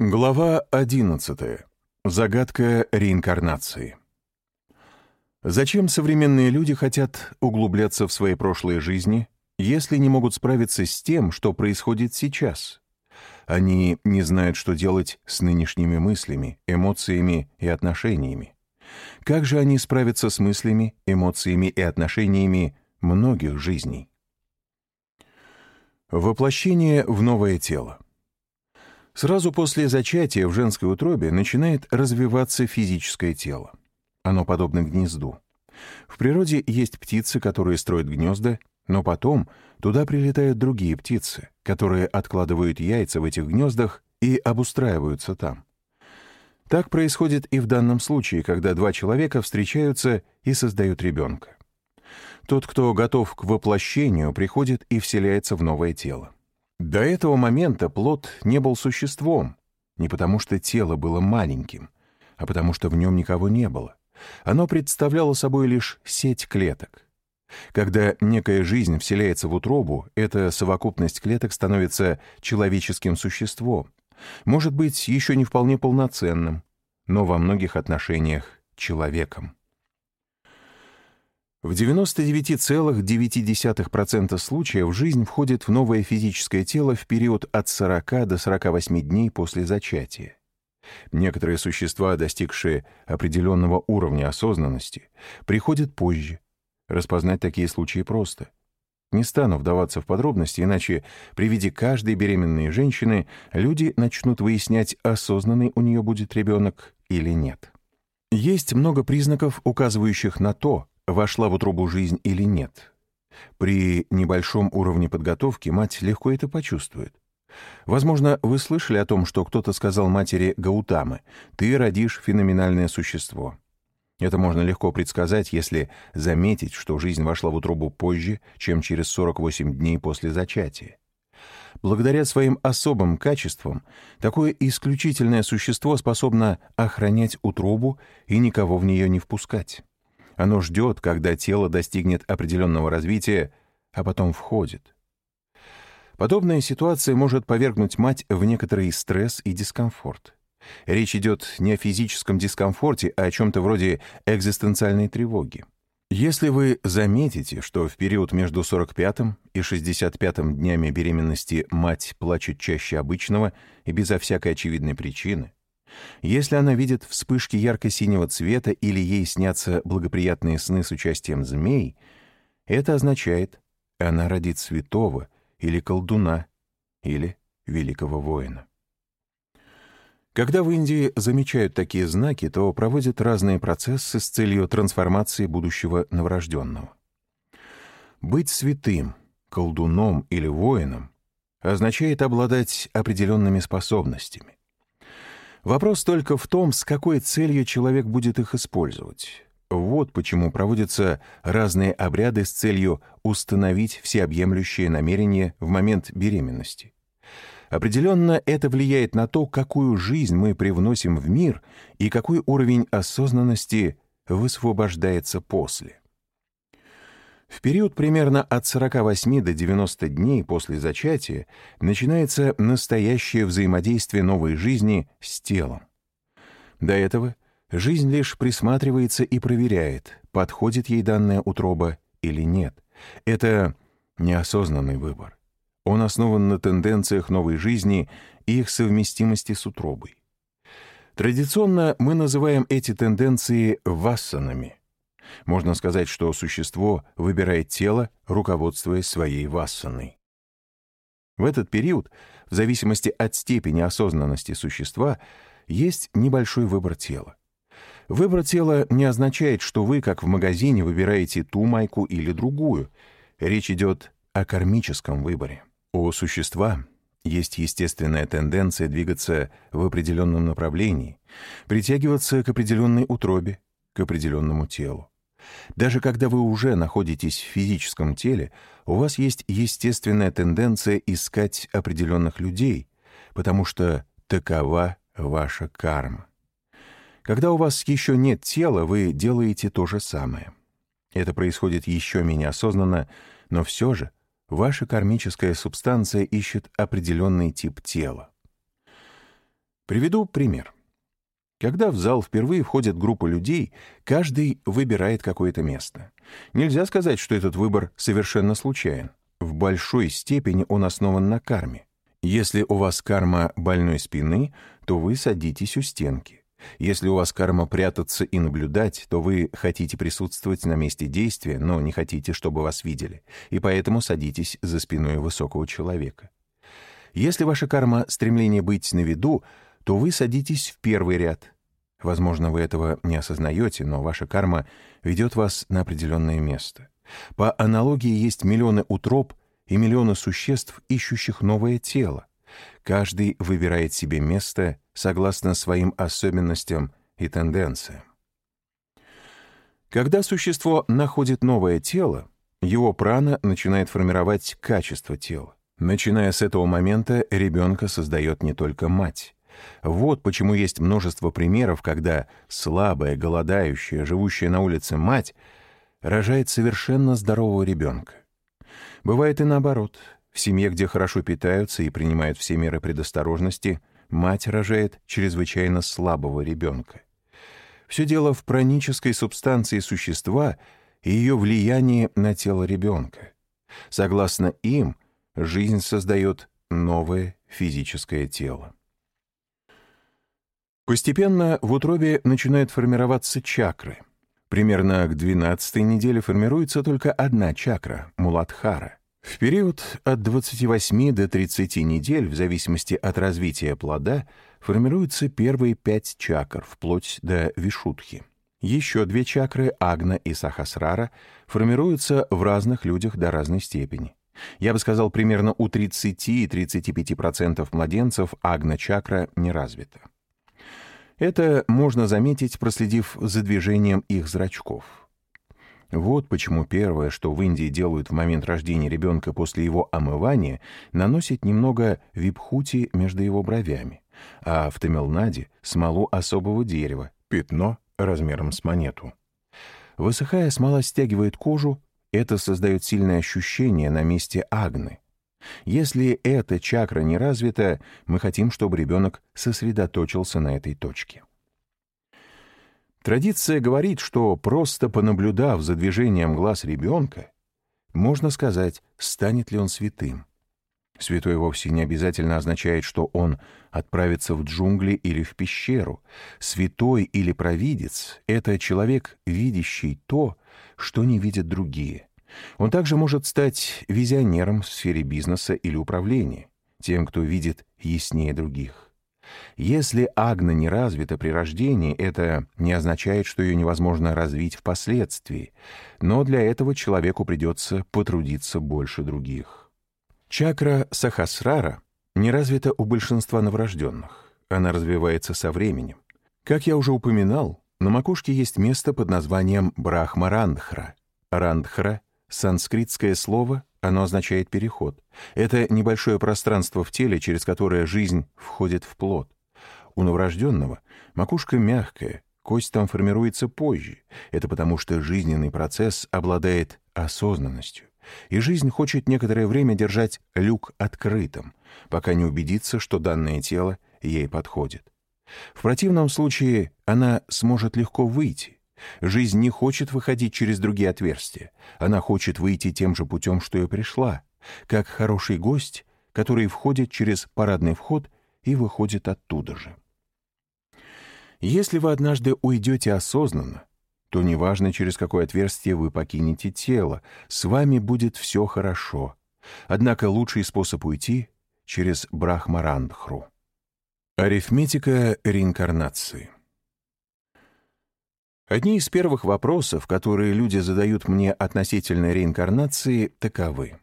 Глава 11. Загадка реинкарнации. Зачем современные люди хотят углубляться в свои прошлые жизни, если не могут справиться с тем, что происходит сейчас? Они не знают, что делать с нынешними мыслями, эмоциями и отношениями. Как же они справятся с мыслями, эмоциями и отношениями многих жизней? Воплощение в новое тело. Сразу после зачатия в женской утробе начинает развиваться физическое тело. Оно подобно гнезду. В природе есть птицы, которые строят гнезда, но потом туда прилетают другие птицы, которые откладывают яйца в этих гнездах и обустраиваются там. Так происходит и в данном случае, когда два человека встречаются и создают ребенка. Тот, кто готов к воплощению, приходит и вселяется в новое тело. До этого момента плод не был существом, не потому что тело было маленьким, а потому что в нем никого не было. Оно представляло собой лишь сеть клеток. Когда некая жизнь вселяется в утробу, эта совокупность клеток становится человеческим существом, может быть, еще не вполне полноценным, но во многих отношениях человеком. В 99,9% случаев жизнь входит в новое физическое тело в период от 40 до 48 дней после зачатия. Некоторые существа, достигшие определенного уровня осознанности, приходят позже. Распознать такие случаи просто. Не стану вдаваться в подробности, иначе при виде каждой беременной женщины люди начнут выяснять, осознанный у нее будет ребенок или нет. Есть много признаков, указывающих на то, вошла в утробу жизнь или нет. При небольшом уровне подготовки мать легко это почувствует. Возможно, вы слышали о том, что кто-то сказал матери Гаутамы «ты родишь феноменальное существо». Это можно легко предсказать, если заметить, что жизнь вошла в утробу позже, чем через 48 дней после зачатия. Благодаря своим особым качествам, такое исключительное существо способно охранять утробу и никого в нее не впускать. Оно ждет, когда тело достигнет определенного развития, а потом входит. Подобная ситуация может повергнуть мать в некоторый стресс и дискомфорт. Речь идет не о физическом дискомфорте, а о чем-то вроде экзистенциальной тревоги. Если вы заметите, что в период между 45 и 65 днями беременности мать плачет чаще обычного и безо всякой очевидной причины, если она видит вспышки ярко-синего цвета или ей снятся благоприятные сны с участием змей, это означает, она родит святого или колдуна, или великого воина. Когда в Индии замечают такие знаки, то проводят разные процессы с целью трансформации будущего новорожденного. Быть святым, колдуном или воином означает обладать определенными способностями. Вопрос только в том, с какой целью человек будет их использовать. Вот почему проводятся разные обряды с целью установить всеобъемлющее намерение в момент беременности. Определенно это влияет на то, какую жизнь мы привносим в мир и какой уровень осознанности высвобождается после. В период примерно от 48 до 90 дней после зачатия начинается настоящее взаимодействие новой жизни с телом. До этого жизнь лишь присматривается и проверяет, подходит ей данная утроба или нет. Это неосознанный выбор. Он основан на тенденциях новой жизни и их совместимости с утробой. Традиционно мы называем эти тенденции вассанами. Можно сказать, что существо выбирает тело, руководствуясь своей вассаной. В этот период, в зависимости от степени осознанности существа, есть небольшой выбор тела. Выбор тела не означает, что вы, как в магазине, выбираете ту майку или другую. Речь идет о кармическом выборе. У существа есть естественная тенденция двигаться в определенном направлении, притягиваться к определенной утробе, к определенному телу. Даже когда вы уже находитесь в физическом теле, у вас есть естественная тенденция искать определенных людей, потому что такова ваша карма. Когда у вас еще нет тела, вы делаете то же самое. Это происходит еще менее осознанно, но все же ваша кармическая субстанция ищет определенный тип тела. Приведу пример. Когда в зал впервые входит группа людей, каждый выбирает какое-то место. Нельзя сказать, что этот выбор совершенно случайен. В большой степени он основан на карме. Если у вас карма больной спины, то вы садитесь у стенки. Если у вас карма прятаться и наблюдать, то вы хотите присутствовать на месте действия, но не хотите, чтобы вас видели, и поэтому садитесь за спиной высокого человека. Если ваша карма — стремление быть на виду, то вы садитесь в первый ряд. Возможно, вы этого не осознаете, но ваша карма ведет вас на определенное место. По аналогии есть миллионы утроб и миллионы существ, ищущих новое тело. Каждый выбирает себе место согласно своим особенностям и тенденциям. Когда существо находит новое тело, его прана начинает формировать качество тела. Начиная с этого момента ребенка создает не только мать. Вот почему есть множество примеров, когда слабая, голодающая, живущая на улице мать рожает совершенно здорового ребенка. Бывает и наоборот. В семье, где хорошо питаются и принимают все меры предосторожности, мать рожает чрезвычайно слабого ребенка. Все дело в пранической субстанции существа и ее влиянии на тело ребенка. Согласно им, жизнь создает новое физическое тело. Постепенно в утробе начинают формироваться чакры. Примерно к 12 неделе формируется только одна чакра — муладхара. В период от 28 до 30 недель, в зависимости от развития плода, формируются первые пять чакр, вплоть до вишутхи. Еще две чакры, агна и сахасрара, формируются в разных людях до разной степени. Я бы сказал, примерно у 30-35% младенцев агна-чакра не развита. Это можно заметить, проследив за движением их зрачков. Вот почему первое, что в Индии делают в момент рождения ребенка после его омывания, наносит немного випхути между его бровями, а в Тамилнаде — смолу особого дерева, пятно размером с монету. Высыхая, смола стягивает кожу, это создает сильное ощущение на месте агны. Если эта чакра не развита, мы хотим, чтобы ребенок сосредоточился на этой точке. Традиция говорит, что просто понаблюдав за движением глаз ребенка, можно сказать, станет ли он святым. Святой вовсе не обязательно означает, что он отправится в джунгли или в пещеру. Святой или провидец — это человек, видящий то, что не видят другие. Он также может стать визионером в сфере бизнеса или управления, тем, кто видит яснее других. Если агна не развита при рождении, это не означает, что ее невозможно развить впоследствии, но для этого человеку придется потрудиться больше других. Чакра Сахасрара не развита у большинства новорожденных. Она развивается со временем. Как я уже упоминал, на макушке есть место под названием Брахмарандхра. Рандхра — санскритское слово, оно означает переход. Это небольшое пространство в теле, через которое жизнь входит в плод. У новорожденного макушка мягкая, кость там формируется позже. Это потому, что жизненный процесс обладает осознанностью. И жизнь хочет некоторое время держать люк открытым, пока не убедится, что данное тело ей подходит. В противном случае она сможет легко выйти, Жизнь не хочет выходить через другие отверстия. Она хочет выйти тем же путем, что и пришла, как хороший гость, который входит через парадный вход и выходит оттуда же. Если вы однажды уйдете осознанно, то неважно, через какое отверстие вы покинете тело, с вами будет все хорошо. Однако лучший способ уйти — через Брахмарандхру. Арифметика реинкарнации. Одни из первых вопросов, которые люди задают мне относительно реинкарнации, таковы.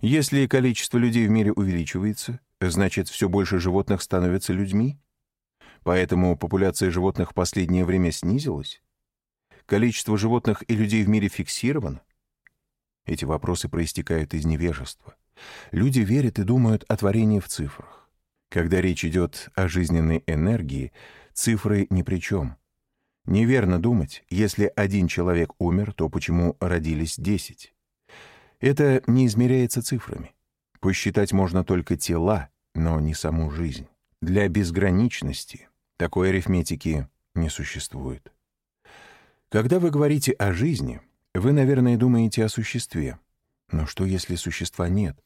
Если количество людей в мире увеличивается, значит, все больше животных становятся людьми? Поэтому популяция животных в последнее время снизилась? Количество животных и людей в мире фиксировано? Эти вопросы проистекают из невежества. Люди верят и думают о творении в цифрах. Когда речь идет о жизненной энергии, цифры ни при чем. Неверно думать, если один человек умер, то почему родились десять? Это не измеряется цифрами. Посчитать можно только тела, но не саму жизнь. для безграничности такой арифметики не существует. Когда вы говорите о жизни, вы, наверное, думаете о существе. Но что, если существа нет?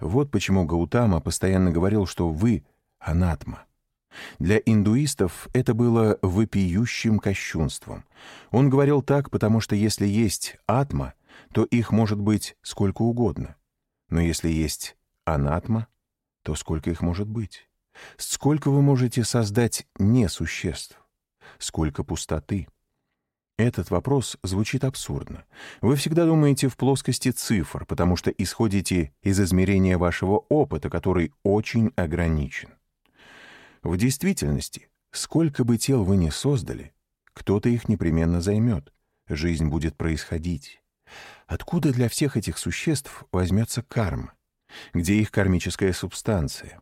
Вот почему Гаутама постоянно говорил, что вы — анатма. Для индуистов это было вопиющим кощунством. Он говорил так, потому что если есть атма, то их может быть сколько угодно. Но если есть анатма, то сколько их может быть? Сколько вы можете создать несуществ? Сколько пустоты? Этот вопрос звучит абсурдно. Вы всегда думаете в плоскости цифр, потому что исходите из измерения вашего опыта, который очень ограничен. В действительности, сколько бы тел вы ни создали, кто-то их непременно займет, жизнь будет происходить. Откуда для всех этих существ возьмется карма? Где их кармическая субстанция?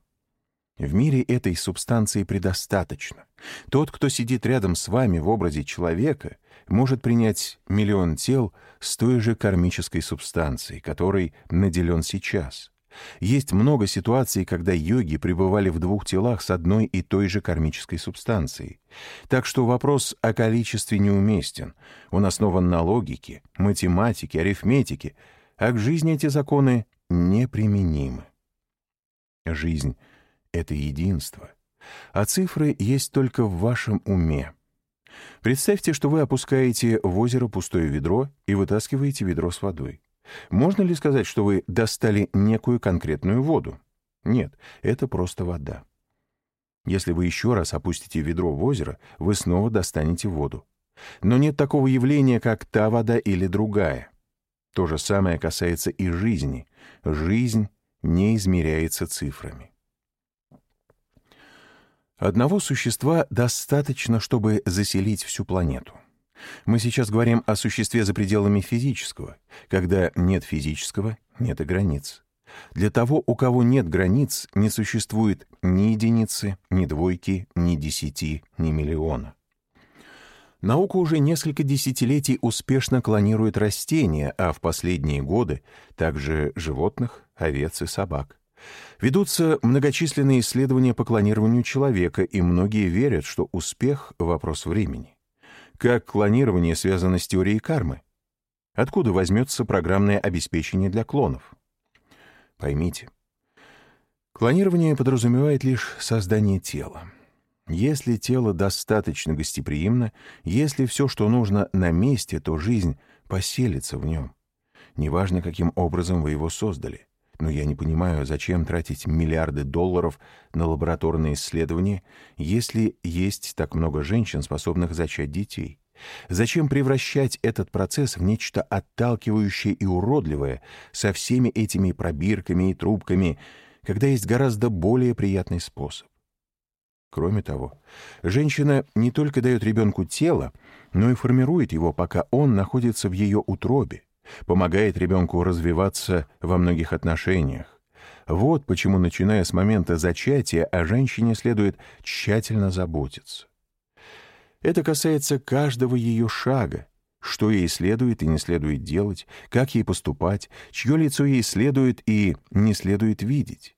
В мире этой субстанции предостаточно. Тот, кто сидит рядом с вами в образе человека, может принять миллион тел с той же кармической субстанцией, которой наделен сейчас. Есть много ситуаций, когда йоги пребывали в двух телах с одной и той же кармической субстанцией. Так что вопрос о количестве неуместен. Он основан на логике, математике, арифметике, а к жизни эти законы неприменимы. Жизнь — это единство, а цифры есть только в вашем уме. Представьте, что вы опускаете в озеро пустое ведро и вытаскиваете ведро с водой. Можно ли сказать, что вы достали некую конкретную воду? Нет, это просто вода. Если вы еще раз опустите ведро в озеро, вы снова достанете воду. Но нет такого явления, как та вода или другая. То же самое касается и жизни. Жизнь не измеряется цифрами. Одного существа достаточно, чтобы заселить всю планету. Мы сейчас говорим о существе за пределами физического. Когда нет физического, нет и границ. Для того, у кого нет границ, не существует ни единицы, ни двойки, ни десяти, ни миллиона. Наука уже несколько десятилетий успешно клонирует растения, а в последние годы также животных, овец и собак. Ведутся многочисленные исследования по клонированию человека, и многие верят, что успех — вопрос времени. Как клонирование связано с теорией кармы? Откуда возьмется программное обеспечение для клонов? Поймите, клонирование подразумевает лишь создание тела. Если тело достаточно гостеприимно, если все, что нужно, на месте, то жизнь поселится в нем. Неважно, каким образом вы его создали — но я не понимаю, зачем тратить миллиарды долларов на лабораторные исследования, если есть так много женщин, способных зачать детей. Зачем превращать этот процесс в нечто отталкивающее и уродливое со всеми этими пробирками и трубками, когда есть гораздо более приятный способ? Кроме того, женщина не только дает ребенку тело, но и формирует его, пока он находится в ее утробе помогает ребенку развиваться во многих отношениях. Вот почему, начиная с момента зачатия, о женщине следует тщательно заботиться. Это касается каждого ее шага, что ей следует и не следует делать, как ей поступать, чье лицо ей следует и не следует видеть.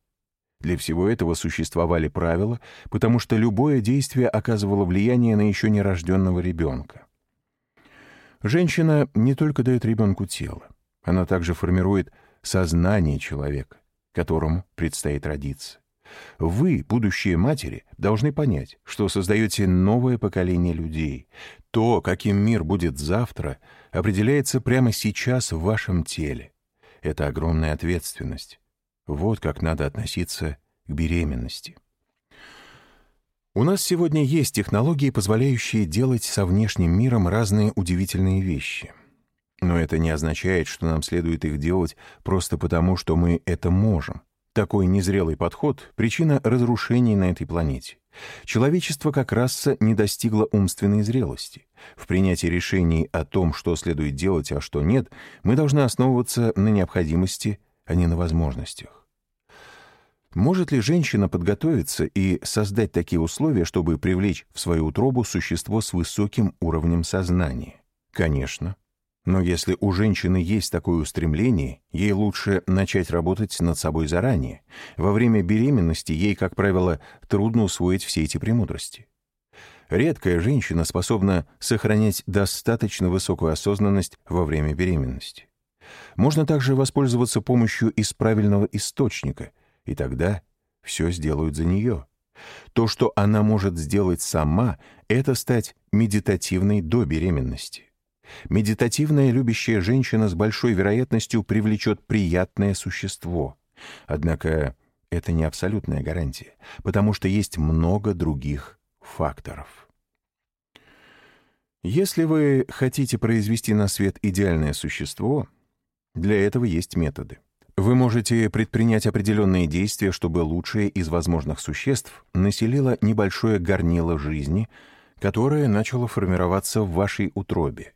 Для всего этого существовали правила, потому что любое действие оказывало влияние на еще нерожденного ребенка. Женщина не только дает ребенку тело, она также формирует сознание человека, которому предстоит родиться. Вы, будущие матери, должны понять, что создаете новое поколение людей. То, каким мир будет завтра, определяется прямо сейчас в вашем теле. Это огромная ответственность. Вот как надо относиться к беременности. У нас сегодня есть технологии, позволяющие делать со внешним миром разные удивительные вещи. Но это не означает, что нам следует их делать просто потому, что мы это можем. Такой незрелый подход — причина разрушений на этой планете. Человечество как раса не достигло умственной зрелости. В принятии решений о том, что следует делать, а что нет, мы должны основываться на необходимости, а не на возможностях. Может ли женщина подготовиться и создать такие условия, чтобы привлечь в свою утробу существо с высоким уровнем сознания? Конечно. Но если у женщины есть такое устремление, ей лучше начать работать над собой заранее. Во время беременности ей, как правило, трудно усвоить все эти премудрости. Редкая женщина способна сохранять достаточно высокую осознанность во время беременности. Можно также воспользоваться помощью из правильного источника, и тогда все сделают за нее. То, что она может сделать сама, это стать медитативной до беременности. Медитативная любящая женщина с большой вероятностью привлечет приятное существо. Однако это не абсолютная гарантия, потому что есть много других факторов. Если вы хотите произвести на свет идеальное существо, для этого есть методы. Вы можете предпринять определенные действия, чтобы лучшее из возможных существ населило небольшое горнило жизни, которое начало формироваться в вашей утробе.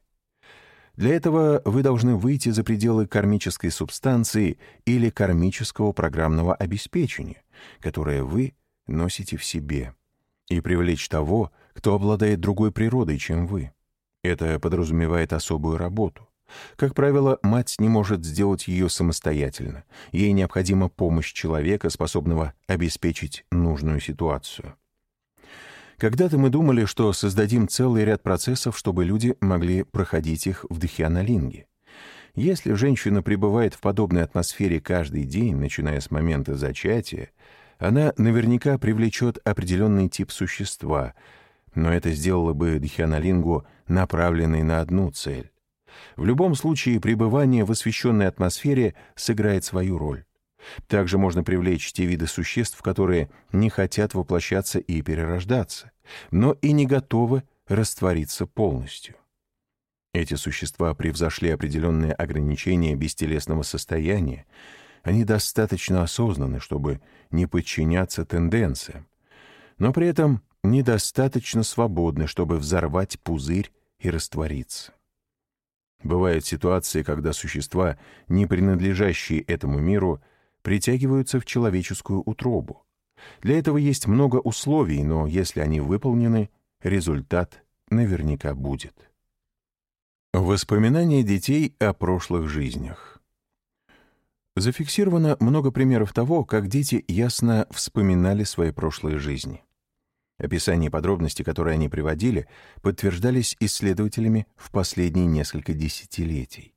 Для этого вы должны выйти за пределы кармической субстанции или кармического программного обеспечения, которое вы носите в себе, и привлечь того, кто обладает другой природой, чем вы. Это подразумевает особую работу. Как правило, мать не может сделать ее самостоятельно. Ей необходима помощь человека, способного обеспечить нужную ситуацию. Когда-то мы думали, что создадим целый ряд процессов, чтобы люди могли проходить их в Дхьянолинге. Если женщина пребывает в подобной атмосфере каждый день, начиная с момента зачатия, она наверняка привлечет определенный тип существа, но это сделало бы Дхьянолингу направленной на одну цель. В любом случае, пребывание в освещенной атмосфере сыграет свою роль. Также можно привлечь те виды существ, которые не хотят воплощаться и перерождаться, но и не готовы раствориться полностью. Эти существа превзошли определенные ограничения бестелесного состояния, они достаточно осознаны, чтобы не подчиняться тенденциям, но при этом недостаточно свободны, чтобы взорвать пузырь и раствориться. Бывают ситуации, когда существа, не принадлежащие этому миру, притягиваются в человеческую утробу. Для этого есть много условий, но если они выполнены, результат наверняка будет. Воспоминания детей о прошлых жизнях. Зафиксировано много примеров того, как дети ясно вспоминали свои прошлые жизни. Описание и подробности, которые они приводили, подтверждались исследователями в последние несколько десятилетий.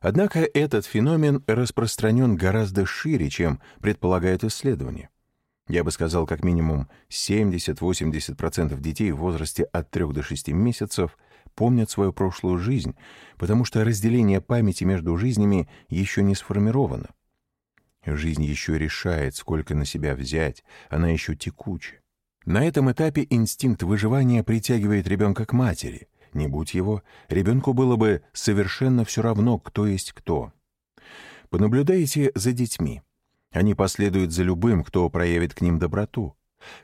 Однако этот феномен распространен гораздо шире, чем предполагают исследования. Я бы сказал, как минимум 70-80% детей в возрасте от 3 до 6 месяцев помнят свою прошлую жизнь, потому что разделение памяти между жизнями еще не сформировано. Жизнь еще решает, сколько на себя взять, она еще текуча. На этом этапе инстинкт выживания притягивает ребенка к матери — не будь его, ребенку было бы совершенно все равно, кто есть кто. Понаблюдайте за детьми. Они последуют за любым, кто проявит к ним доброту.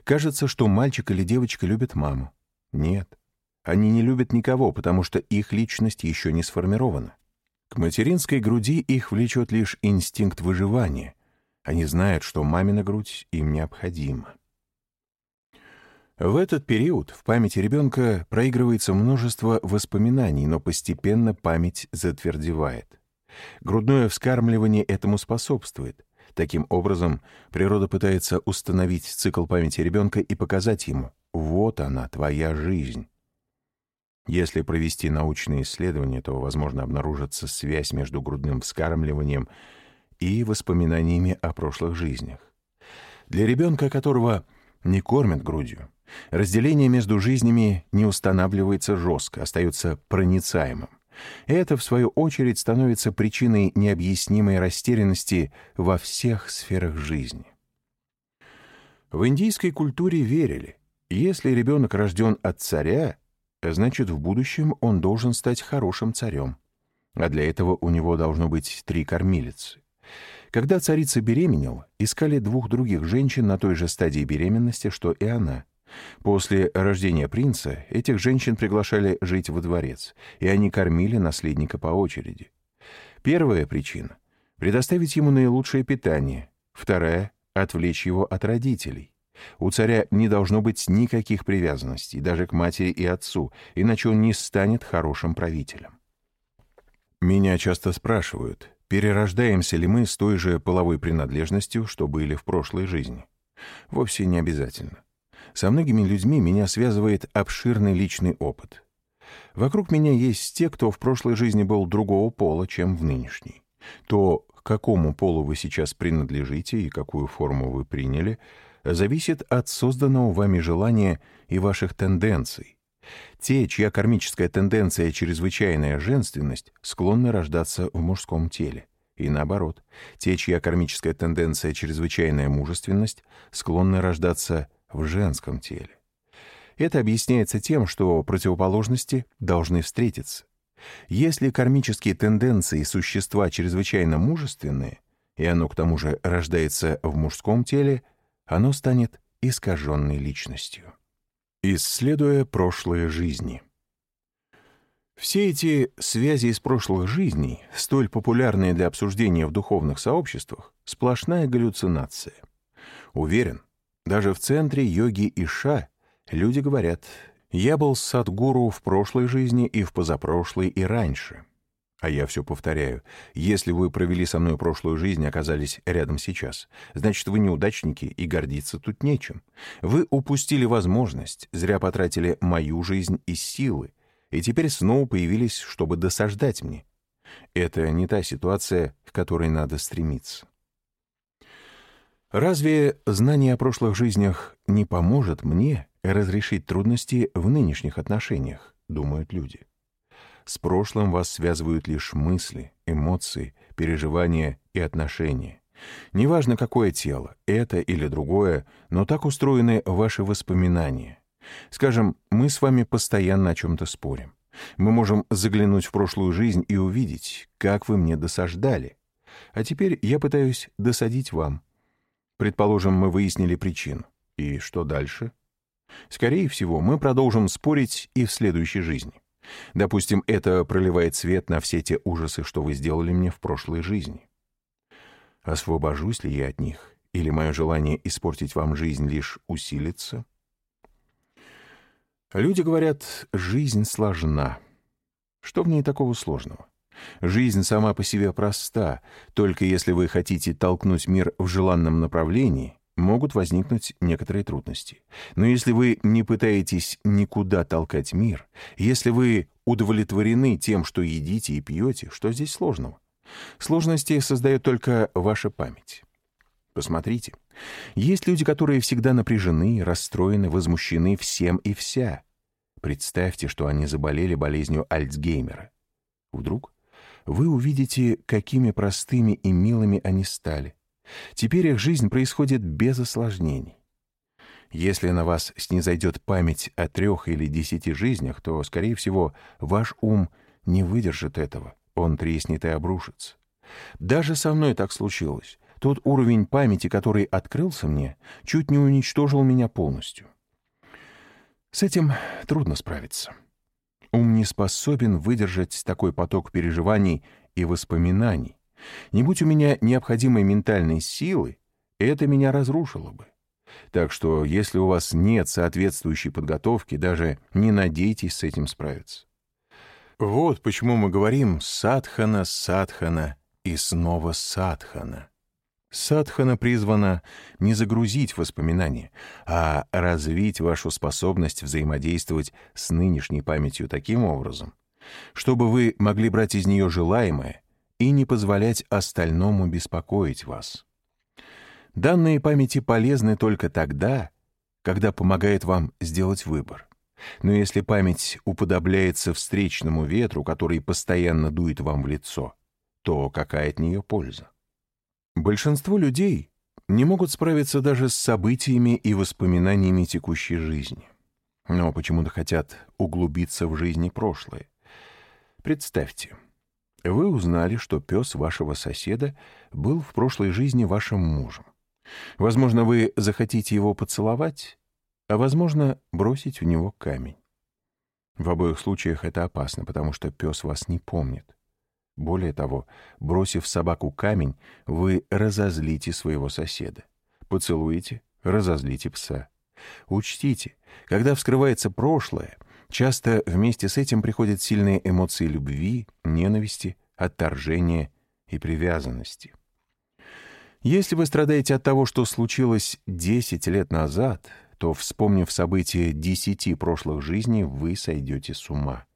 Кажется, что мальчик или девочка любят маму. Нет. Они не любят никого, потому что их личность еще не сформирована. К материнской груди их влечет лишь инстинкт выживания. Они знают, что мамина грудь им необходима. В этот период в памяти ребенка проигрывается множество воспоминаний, но постепенно память затвердевает. Грудное вскармливание этому способствует. Таким образом, природа пытается установить цикл памяти ребенка и показать ему «вот она, твоя жизнь». Если провести научные исследования, то, возможно, обнаружится связь между грудным вскармливанием и воспоминаниями о прошлых жизнях. Для ребенка, которого не кормят грудью, Разделение между жизнями не устанавливается жестко, остается проницаемым. Это, в свою очередь, становится причиной необъяснимой растерянности во всех сферах жизни. В индийской культуре верили, если ребенок рожден от царя, значит, в будущем он должен стать хорошим царем. А для этого у него должно быть три кормилицы. Когда царица беременела, искали двух других женщин на той же стадии беременности, что и она — После рождения принца этих женщин приглашали жить во дворец, и они кормили наследника по очереди. Первая причина — предоставить ему наилучшее питание. Вторая — отвлечь его от родителей. У царя не должно быть никаких привязанностей, даже к матери и отцу, иначе он не станет хорошим правителем. Меня часто спрашивают, перерождаемся ли мы с той же половой принадлежностью, что были в прошлой жизни. Вовсе не обязательно. Со многими людьми меня связывает обширный личный опыт. Вокруг меня есть те, кто в прошлой жизни был другого пола, чем в нынешней. То, к какому полу вы сейчас принадлежите и какую форму вы приняли, зависит от созданного вами желания и ваших тенденций. Те, чья кармическая тенденция — чрезвычайная женственность, склонны рождаться в мужском теле. И наоборот, те, чья кармическая тенденция — чрезвычайная мужественность, склонны рождаться в женском теле. Это объясняется тем, что противоположности должны встретиться. Если кармические тенденции существа чрезвычайно мужественные, и оно к тому же рождается в мужском теле, оно станет искаженной личностью. Исследуя прошлые жизни. Все эти связи из прошлых жизней, столь популярные для обсуждения в духовных сообществах, сплошная галлюцинация. Уверен, даже в центре йоги Иша люди говорят «Я был садгуру в прошлой жизни и в позапрошлой и раньше». А я все повторяю. Если вы провели со мной прошлую жизнь и оказались рядом сейчас, значит, вы неудачники, и гордиться тут нечем. Вы упустили возможность, зря потратили мою жизнь и силы, и теперь снова появились, чтобы досаждать мне. Это не та ситуация, к которой надо стремиться. Разве знание о прошлых жизнях не поможет мне разрешить трудности в нынешних отношениях, думают люди. С прошлым вас связывают лишь мысли, эмоции, переживания и отношения. Неважно, какое тело, это или другое, но так устроены ваши воспоминания. Скажем, мы с вами постоянно о чем-то спорим. Мы можем заглянуть в прошлую жизнь и увидеть, как вы мне досаждали. А теперь я пытаюсь досадить вам, Предположим, мы выяснили причину. И что дальше? Скорее всего, мы продолжим спорить и в следующей жизни. Допустим, это проливает свет на все те ужасы, что вы сделали мне в прошлой жизни. Освобожусь ли я от них? Или мое желание испортить вам жизнь лишь усилится? Люди говорят, жизнь сложна. Что в ней такого сложного? Жизнь сама по себе проста, только если вы хотите толкнуть мир в желанном направлении, могут возникнуть некоторые трудности. Но если вы не пытаетесь никуда толкать мир, если вы удовлетворены тем, что едите и пьете, что здесь сложного? Сложности создает только ваша память. Посмотрите. Есть люди, которые всегда напряжены, расстроены, возмущены всем и вся. Представьте, что они заболели болезнью Альцгеймера. Вдруг вы увидите, какими простыми и милыми они стали. Теперь их жизнь происходит без осложнений. Если на вас снизойдет память о трех или десяти жизнях, то, скорее всего, ваш ум не выдержит этого, он треснет и обрушится. Даже со мной так случилось. Тот уровень памяти, который открылся мне, чуть не уничтожил меня полностью. С этим трудно справиться. Ум не способен выдержать такой поток переживаний и воспоминаний. Не будь у меня необходимой ментальной силы, это меня разрушило бы. Так что, если у вас нет соответствующей подготовки, даже не надейтесь с этим справиться. Вот почему мы говорим «садхана, садхана» и снова «садхана». Садхана призвана не загрузить воспоминания, а развить вашу способность взаимодействовать с нынешней памятью таким образом, чтобы вы могли брать из нее желаемое и не позволять остальному беспокоить вас. Данные памяти полезны только тогда, когда помогает вам сделать выбор. Но если память уподобляется встречному ветру, который постоянно дует вам в лицо, то какая от нее польза? Большинство людей не могут справиться даже с событиями и воспоминаниями текущей жизни, но почему-то хотят углубиться в жизни прошлое. Представьте, вы узнали, что пес вашего соседа был в прошлой жизни вашим мужем. Возможно, вы захотите его поцеловать, а, возможно, бросить в него камень. В обоих случаях это опасно, потому что пес вас не помнит. Более того, бросив собаку камень, вы разозлите своего соседа. Поцелуете, разозлите пса. Учтите, когда вскрывается прошлое, часто вместе с этим приходят сильные эмоции любви, ненависти, отторжения и привязанности. Если вы страдаете от того, что случилось 10 лет назад, то, вспомнив события 10 прошлых жизней, вы сойдете с ума.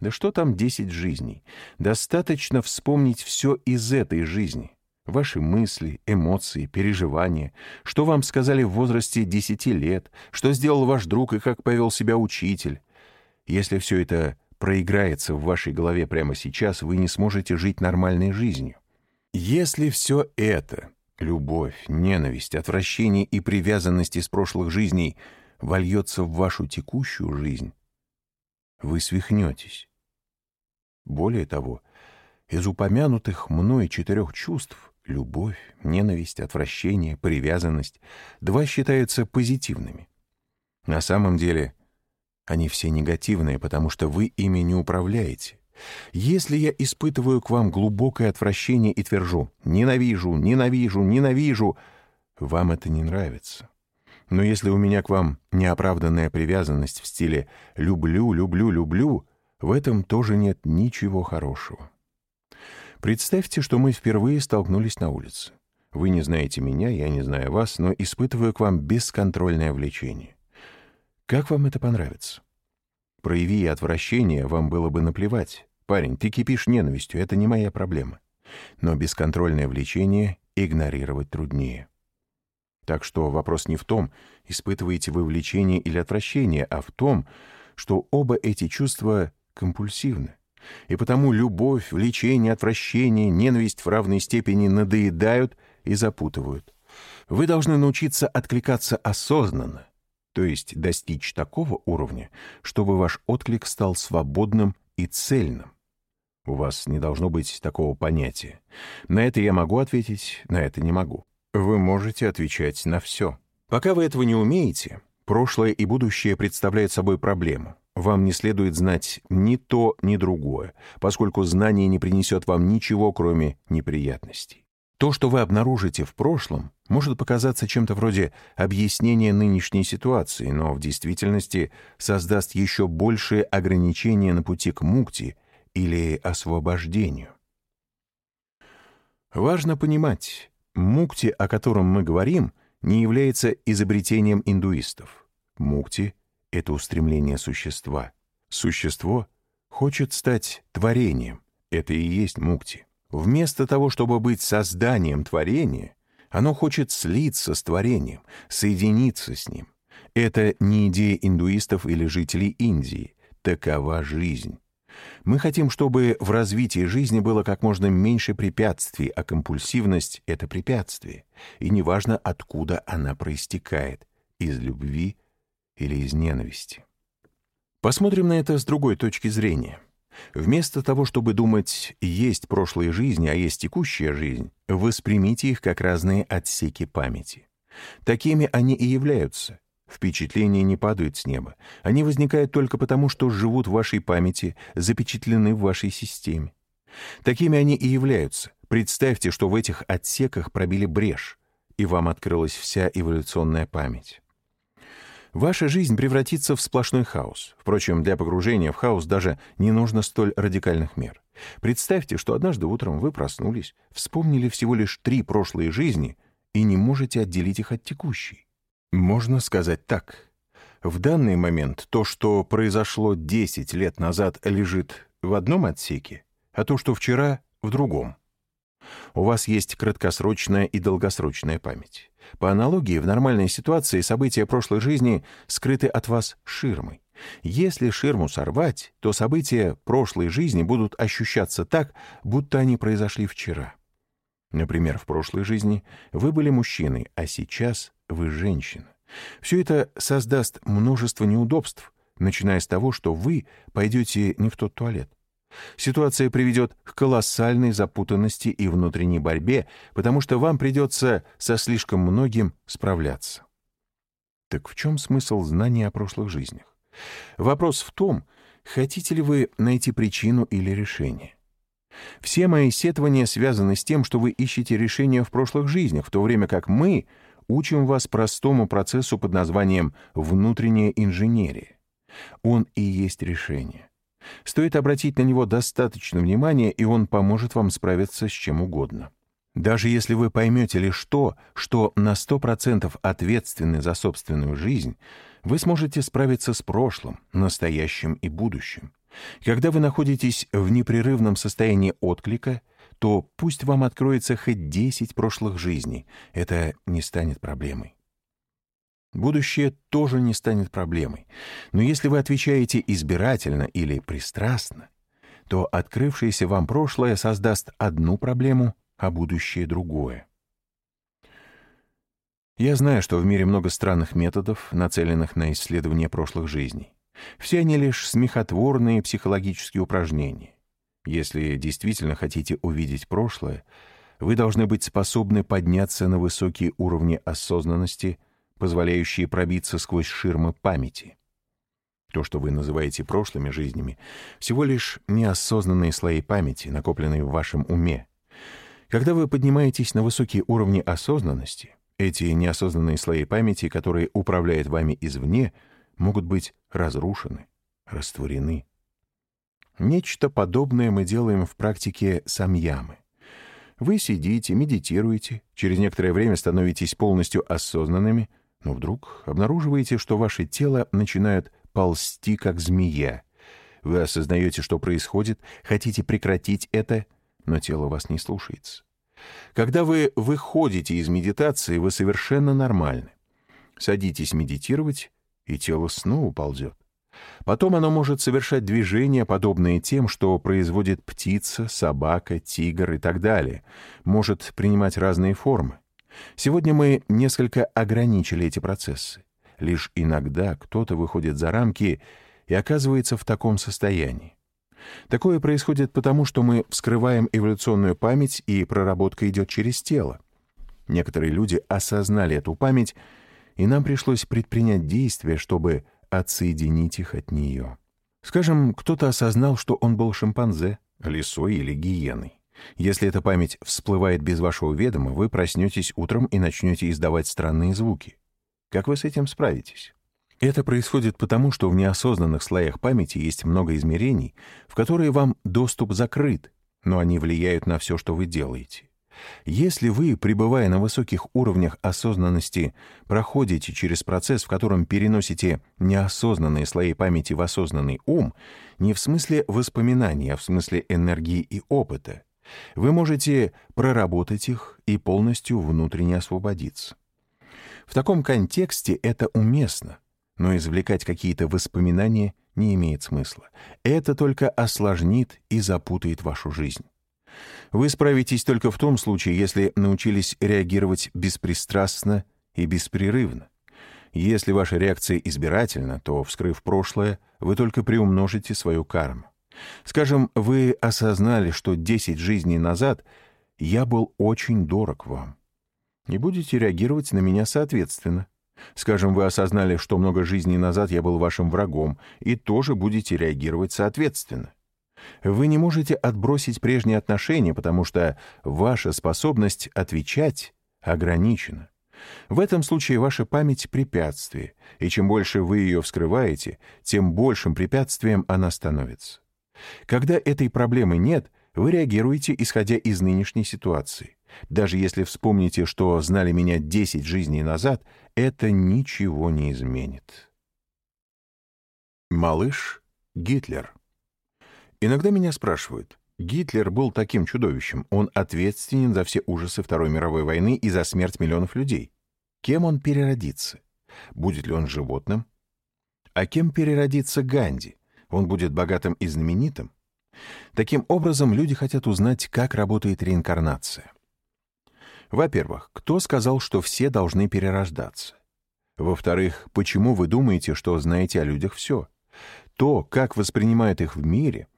Да что там 10 жизней? Достаточно вспомнить все из этой жизни. Ваши мысли, эмоции, переживания, что вам сказали в возрасте 10 лет, что сделал ваш друг и как повел себя учитель. Если все это проиграется в вашей голове прямо сейчас, вы не сможете жить нормальной жизнью. Если все это — любовь, ненависть, отвращение и привязанность из прошлых жизней — вольется в вашу текущую жизнь, вы свихнетесь. Более того, из упомянутых мной четырех чувств — любовь, ненависть, отвращение, привязанность — два считаются позитивными. На самом деле они все негативные, потому что вы ими не управляете. Если я испытываю к вам глубокое отвращение и твержу «ненавижу, ненавижу, ненавижу», вам это не нравится. Но если у меня к вам неоправданная привязанность в стиле «люблю, люблю, люблю», в этом тоже нет ничего хорошего. Представьте, что мы впервые столкнулись на улице. Вы не знаете меня, я не знаю вас, но испытываю к вам бесконтрольное влечение. Как вам это понравится? Прояви отвращение, вам было бы наплевать. Парень, ты кипишь ненавистью, это не моя проблема. Но бесконтрольное влечение игнорировать труднее. Так что вопрос не в том, испытываете вы влечение или отвращение, а в том, что оба эти чувства компульсивны. И потому любовь, влечение, отвращение, ненависть в равной степени надоедают и запутывают. Вы должны научиться откликаться осознанно, то есть достичь такого уровня, чтобы ваш отклик стал свободным и цельным. У вас не должно быть такого понятия. На это я могу ответить, на это не могу. Вы можете отвечать на все. Пока вы этого не умеете, прошлое и будущее представляют собой проблему. Вам не следует знать ни то, ни другое, поскольку знание не принесет вам ничего, кроме неприятностей. То, что вы обнаружите в прошлом, может показаться чем-то вроде объяснения нынешней ситуации, но в действительности создаст еще большие ограничения на пути к мукти или освобождению. Важно понимать, мукти, о котором мы говорим, не является изобретением индуистов. Мукти — это устремление существа. Существо хочет стать творением. Это и есть мукти. Вместо того, чтобы быть созданием творения, оно хочет слиться с творением, соединиться с ним. Это не идея индуистов или жителей Индии. Такова жизнь. Мы хотим, чтобы в развитии жизни было как можно меньше препятствий, а компульсивность — это препятствие. И неважно, откуда она проистекает — из любви или из ненависти. Посмотрим на это с другой точки зрения. Вместо того, чтобы думать «есть прошлые жизни, а есть текущая жизнь», воспримите их как разные отсеки памяти. Такими они и являются. Впечатления не падают с неба. Они возникают только потому, что живут в вашей памяти, запечатлены в вашей системе. Такими они и являются. Представьте, что в этих отсеках пробили брешь, и вам открылась вся эволюционная память. Ваша жизнь превратится в сплошной хаос. Впрочем, для погружения в хаос даже не нужно столь радикальных мер. Представьте, что однажды утром вы проснулись, вспомнили всего лишь три прошлые жизни и не можете отделить их от текущей. Можно сказать так. В данный момент то, что произошло 10 лет назад, лежит в одном отсеке, а то, что вчера, в другом. У вас есть краткосрочная и долгосрочная память. По аналогии, в нормальной ситуации события прошлой жизни скрыты от вас ширмой. Если ширму сорвать, то события прошлой жизни будут ощущаться так, будто они произошли вчера. Например, в прошлой жизни вы были мужчиной, а сейчас вы женщина. Все это создаст множество неудобств, начиная с того, что вы пойдете не в тот туалет. Ситуация приведет к колоссальной запутанности и внутренней борьбе, потому что вам придется со слишком многим справляться. Так в чем смысл знания о прошлых жизнях? Вопрос в том, хотите ли вы найти причину или решение. Все мои сетования связаны с тем, что вы ищете решение в прошлых жизнях, в то время как мы учим вас простому процессу под названием «внутренняя инженерия». Он и есть решение. Стоит обратить на него достаточно внимания, и он поможет вам справиться с чем угодно. Даже если вы поймете лишь то, что на 100% ответственны за собственную жизнь, вы сможете справиться с прошлым, настоящим и будущим. Когда вы находитесь в непрерывном состоянии отклика, то пусть вам откроется хоть 10 прошлых жизней, это не станет проблемой. Будущее тоже не станет проблемой. Но если вы отвечаете избирательно или пристрастно, то открывшееся вам прошлое создаст одну проблему, а будущее — другое. Я знаю, что в мире много странных методов, нацеленных на исследование прошлых жизней. Все они лишь смехотворные психологические упражнения. Если действительно хотите увидеть прошлое, вы должны быть способны подняться на высокие уровни осознанности — позволяющие пробиться сквозь ширмы памяти. То, что вы называете прошлыми жизнями, всего лишь неосознанные слои памяти, накопленные в вашем уме. Когда вы поднимаетесь на высокие уровни осознанности, эти неосознанные слои памяти, которые управляют вами извне, могут быть разрушены, растворены. Нечто подобное мы делаем в практике самьямы. Вы сидите, медитируете, через некоторое время становитесь полностью осознанными — но вдруг обнаруживаете, что ваше тело начинает ползти, как змея. Вы осознаете, что происходит, хотите прекратить это, но тело вас не слушается. Когда вы выходите из медитации, вы совершенно нормальны. Садитесь медитировать, и тело снова ползет. Потом оно может совершать движения, подобные тем, что производит птица, собака, тигр и так далее, может принимать разные формы. Сегодня мы несколько ограничили эти процессы. Лишь иногда кто-то выходит за рамки и оказывается в таком состоянии. Такое происходит потому, что мы вскрываем эволюционную память, и проработка идет через тело. Некоторые люди осознали эту память, и нам пришлось предпринять действия, чтобы отсоединить их от нее. Скажем, кто-то осознал, что он был шимпанзе, лисой или гиеной. Если эта память всплывает без вашего ведома, вы проснетесь утром и начнете издавать странные звуки. Как вы с этим справитесь? Это происходит потому, что в неосознанных слоях памяти есть много измерений, в которые вам доступ закрыт, но они влияют на все, что вы делаете. Если вы, пребывая на высоких уровнях осознанности, проходите через процесс, в котором переносите неосознанные слои памяти в осознанный ум, не в смысле воспоминаний, а в смысле энергии и опыта, вы можете проработать их и полностью внутренне освободиться. В таком контексте это уместно, но извлекать какие-то воспоминания не имеет смысла. Это только осложнит и запутает вашу жизнь. Вы справитесь только в том случае, если научились реагировать беспристрастно и беспрерывно. Если ваша реакция избирательна, то, вскрыв прошлое, вы только приумножите свою карму. Скажем, вы осознали, что 10 жизней назад я был очень дорог вам. И будете реагировать на меня соответственно. Скажем, вы осознали, что много жизней назад я был вашим врагом, и тоже будете реагировать соответственно. Вы не можете отбросить прежние отношения, потому что ваша способность отвечать ограничена. В этом случае ваша память — препятствие, и чем больше вы ее вскрываете, тем большим препятствием она становится. Когда этой проблемы нет, вы реагируете, исходя из нынешней ситуации. Даже если вспомните, что знали меня 10 жизней назад, это ничего не изменит. Малыш Гитлер. Иногда меня спрашивают, Гитлер был таким чудовищем, он ответственен за все ужасы Второй мировой войны и за смерть миллионов людей. Кем он переродится? Будет ли он животным? А кем переродится Ганди? он будет богатым и знаменитым? Таким образом, люди хотят узнать, как работает реинкарнация. Во-первых, кто сказал, что все должны перерождаться? Во-вторых, почему вы думаете, что знаете о людях все? То, как воспринимают их в мире,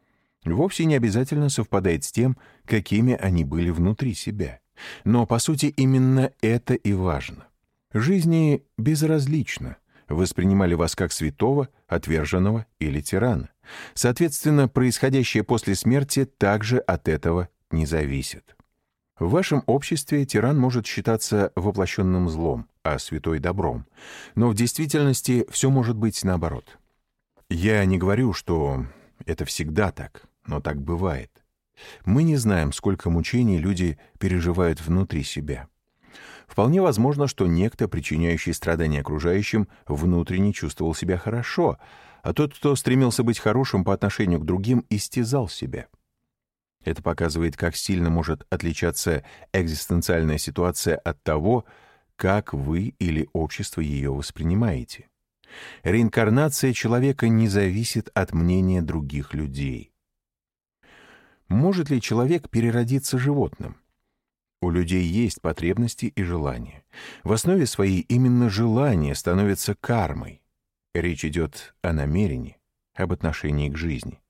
вовсе не обязательно совпадает с тем, какими они были внутри себя. Но, по сути, именно это и важно. Жизни безразлично, воспринимали вас как святого, отверженного или тирана. Соответственно, происходящее после смерти также от этого не зависит. В вашем обществе тиран может считаться воплощенным злом, а святой — добром. Но в действительности все может быть наоборот. Я не говорю, что это всегда так, но так бывает. Мы не знаем, сколько мучений люди переживают внутри себя. Вполне возможно, что некто, причиняющий страдания окружающим, внутренне чувствовал себя хорошо, а тот, кто стремился быть хорошим по отношению к другим, истязал себя. Это показывает, как сильно может отличаться экзистенциальная ситуация от того, как вы или общество ее воспринимаете. Реинкарнация человека не зависит от мнения других людей. Может ли человек переродиться животным? У людей есть потребности и желания. В основе своей именно желание становится кармой. Речь идет о намерении, об отношении к жизни.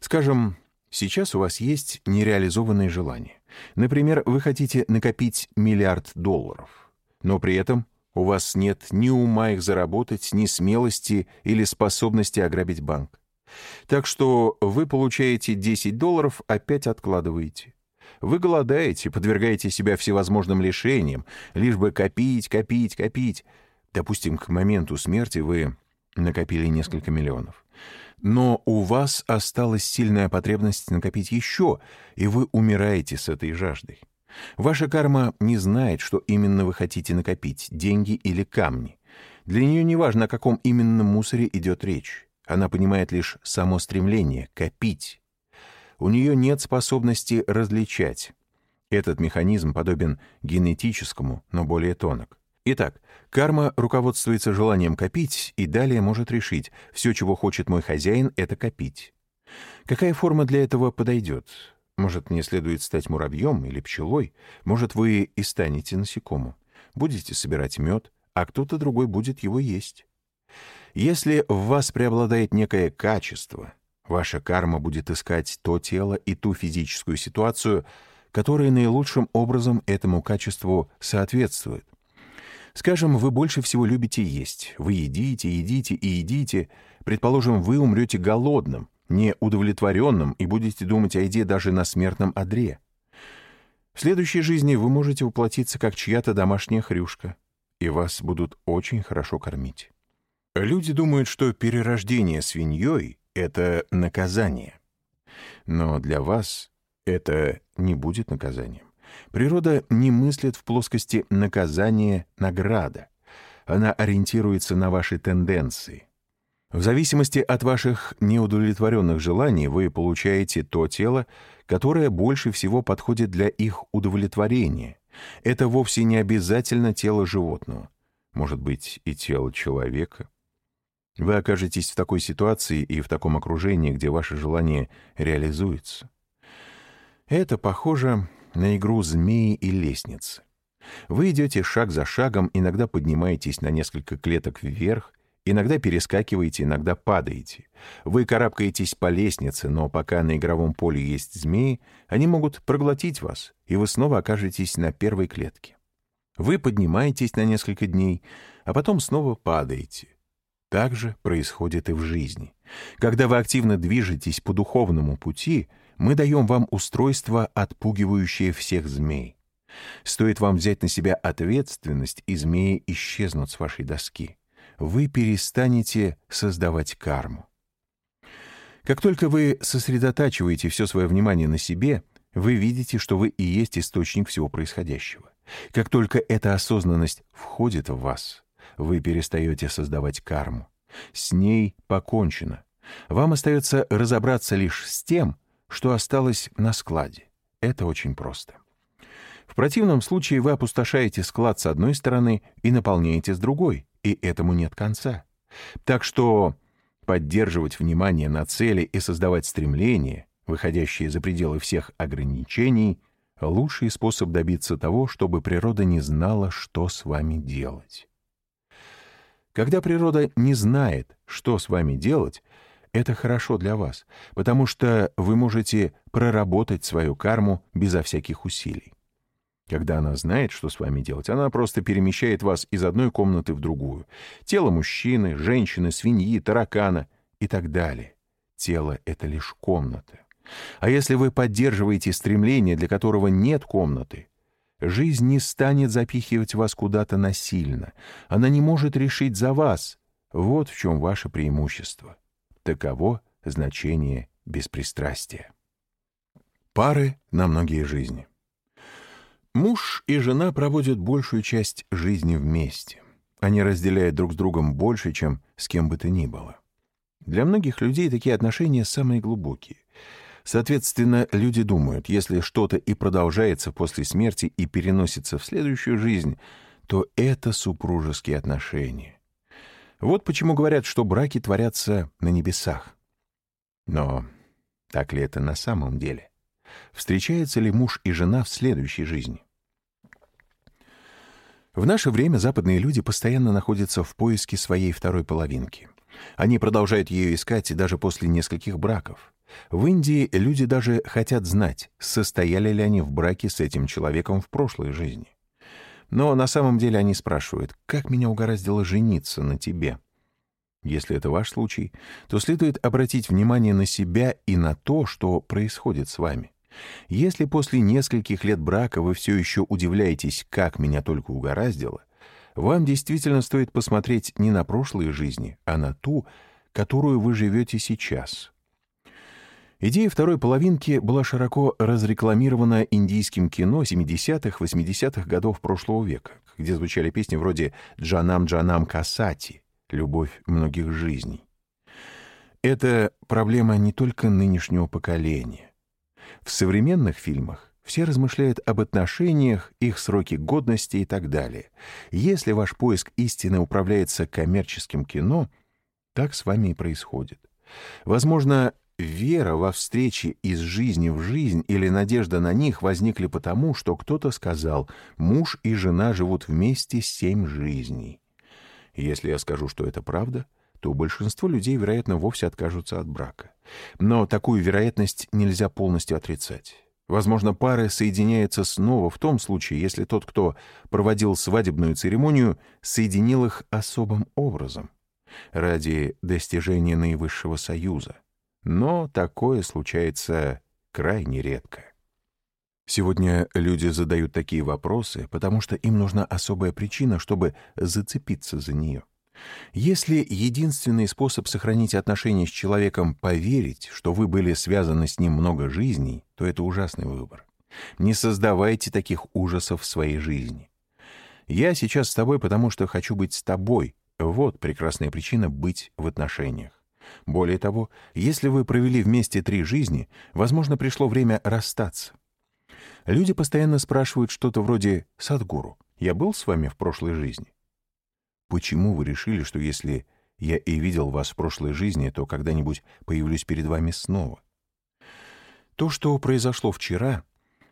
Скажем, сейчас у вас есть нереализованные желания. Например, вы хотите накопить миллиард долларов, но при этом у вас нет ни ума их заработать, ни смелости или способности ограбить банк. Так что вы получаете 10 долларов, опять откладываете. Вы голодаете, подвергаете себя всевозможным лишениям, лишь бы копить, копить, копить. Допустим, к моменту смерти вы накопили несколько миллионов. Но у вас осталась сильная потребность накопить еще, и вы умираете с этой жаждой. Ваша карма не знает, что именно вы хотите накопить — деньги или камни. Для нее не важно, о каком именно мусоре идет речь. Она понимает лишь само стремление — копить. У нее нет способности различать. Этот механизм подобен генетическому, но более тонок. Итак, карма руководствуется желанием копить и далее может решить, все, чего хочет мой хозяин, это копить. Какая форма для этого подойдет? Может, мне следует стать муравьем или пчелой? Может, вы и станете насекомым? Будете собирать мед, а кто-то другой будет его есть. Если в вас преобладает некое качество, ваша карма будет искать то тело и ту физическую ситуацию, которые наилучшим образом этому качеству соответствуют. Скажем, вы больше всего любите есть. Вы едите, едите и едите. Предположим, вы умрете голодным неудовлетворенным и будете думать о еде даже на смертном одре. В следующей жизни вы можете воплотиться как чья-то домашняя хрюшка, и вас будут очень хорошо кормить. Люди думают, что перерождение свиньей — это наказание. Но для вас это не будет наказанием. Природа не мыслит в плоскости наказания-награда. Она ориентируется на ваши тенденции. В зависимости от ваших неудовлетворенных желаний вы получаете то тело, которое больше всего подходит для их удовлетворения. Это вовсе не обязательно тело животного. Может быть, и тело человека. Вы окажетесь в такой ситуации и в таком окружении, где ваше желание реализуется. Это похоже на игру змеи и лестницы. Вы идете шаг за шагом, иногда поднимаетесь на несколько клеток вверх, Иногда перескакиваете, иногда падаете. Вы карабкаетесь по лестнице, но пока на игровом поле есть змеи, они могут проглотить вас, и вы снова окажетесь на первой клетке. Вы поднимаетесь на несколько дней, а потом снова падаете. Так же происходит и в жизни. Когда вы активно движетесь по духовному пути, мы даем вам устройство, отпугивающее всех змей. Стоит вам взять на себя ответственность, и змеи исчезнут с вашей доски вы перестанете создавать карму. Как только вы сосредотачиваете все свое внимание на себе, вы видите, что вы и есть источник всего происходящего. Как только эта осознанность входит в вас, вы перестаете создавать карму. С ней покончено. Вам остается разобраться лишь с тем, что осталось на складе. Это очень просто. В противном случае вы опустошаете склад с одной стороны и наполняете с другой, и этому нет конца. Так что поддерживать внимание на цели и создавать стремления, выходящие за пределы всех ограничений, лучший способ добиться того, чтобы природа не знала, что с вами делать. Когда природа не знает, что с вами делать, это хорошо для вас, потому что вы можете проработать свою карму безо всяких усилий. Когда она знает, что с вами делать, она просто перемещает вас из одной комнаты в другую. Тело мужчины, женщины, свиньи, таракана и так далее. Тело — это лишь комната. А если вы поддерживаете стремление, для которого нет комнаты, жизнь не станет запихивать вас куда-то насильно. Она не может решить за вас. Вот в чем ваше преимущество. Таково значение беспристрастия. Пары на многие жизни. Муж и жена проводят большую часть жизни вместе. Они разделяют друг с другом больше, чем с кем бы то ни было. Для многих людей такие отношения самые глубокие. Соответственно, люди думают, если что-то и продолжается после смерти и переносится в следующую жизнь, то это супружеские отношения. Вот почему говорят, что браки творятся на небесах. Но так ли это на самом деле? Встречаются ли муж и жена в следующей жизни? В наше время западные люди постоянно находятся в поиске своей второй половинки. Они продолжают ее искать даже после нескольких браков. В Индии люди даже хотят знать, состояли ли они в браке с этим человеком в прошлой жизни. Но на самом деле они спрашивают, как меня угораздило жениться на тебе? Если это ваш случай, то следует обратить внимание на себя и на то, что происходит с вами. Если после нескольких лет брака вы все еще удивляетесь, как меня только угораздило, вам действительно стоит посмотреть не на прошлые жизни, а на ту, которую вы живете сейчас. Идея второй половинки была широко разрекламирована индийским кино 70-х, 80-х годов прошлого века, где звучали песни вроде «Джанам Джанам Касати» — «Любовь многих жизней». Это проблема не только нынешнего поколения. В современных фильмах все размышляют об отношениях, их сроки годности и так далее. Если ваш поиск истины управляется коммерческим кино, так с вами и происходит. Возможно, вера во встречи из жизни в жизнь или надежда на них возникли потому, что кто-то сказал «муж и жена живут вместе семь жизней». Если я скажу, что это правда, то большинство людей, вероятно, вовсе откажутся от брака. Но такую вероятность нельзя полностью отрицать. Возможно, пары соединяются снова в том случае, если тот, кто проводил свадебную церемонию, соединил их особым образом, ради достижения наивысшего союза. Но такое случается крайне редко. Сегодня люди задают такие вопросы, потому что им нужна особая причина, чтобы зацепиться за нее. Если единственный способ сохранить отношения с человеком — поверить, что вы были связаны с ним много жизней, то это ужасный выбор. Не создавайте таких ужасов в своей жизни. Я сейчас с тобой, потому что хочу быть с тобой. Вот прекрасная причина быть в отношениях. Более того, если вы провели вместе три жизни, возможно, пришло время расстаться. Люди постоянно спрашивают что-то вроде «Садгуру, я был с вами в прошлой жизни?» Почему вы решили, что если я и видел вас в прошлой жизни, то когда-нибудь появлюсь перед вами снова? То, что произошло вчера,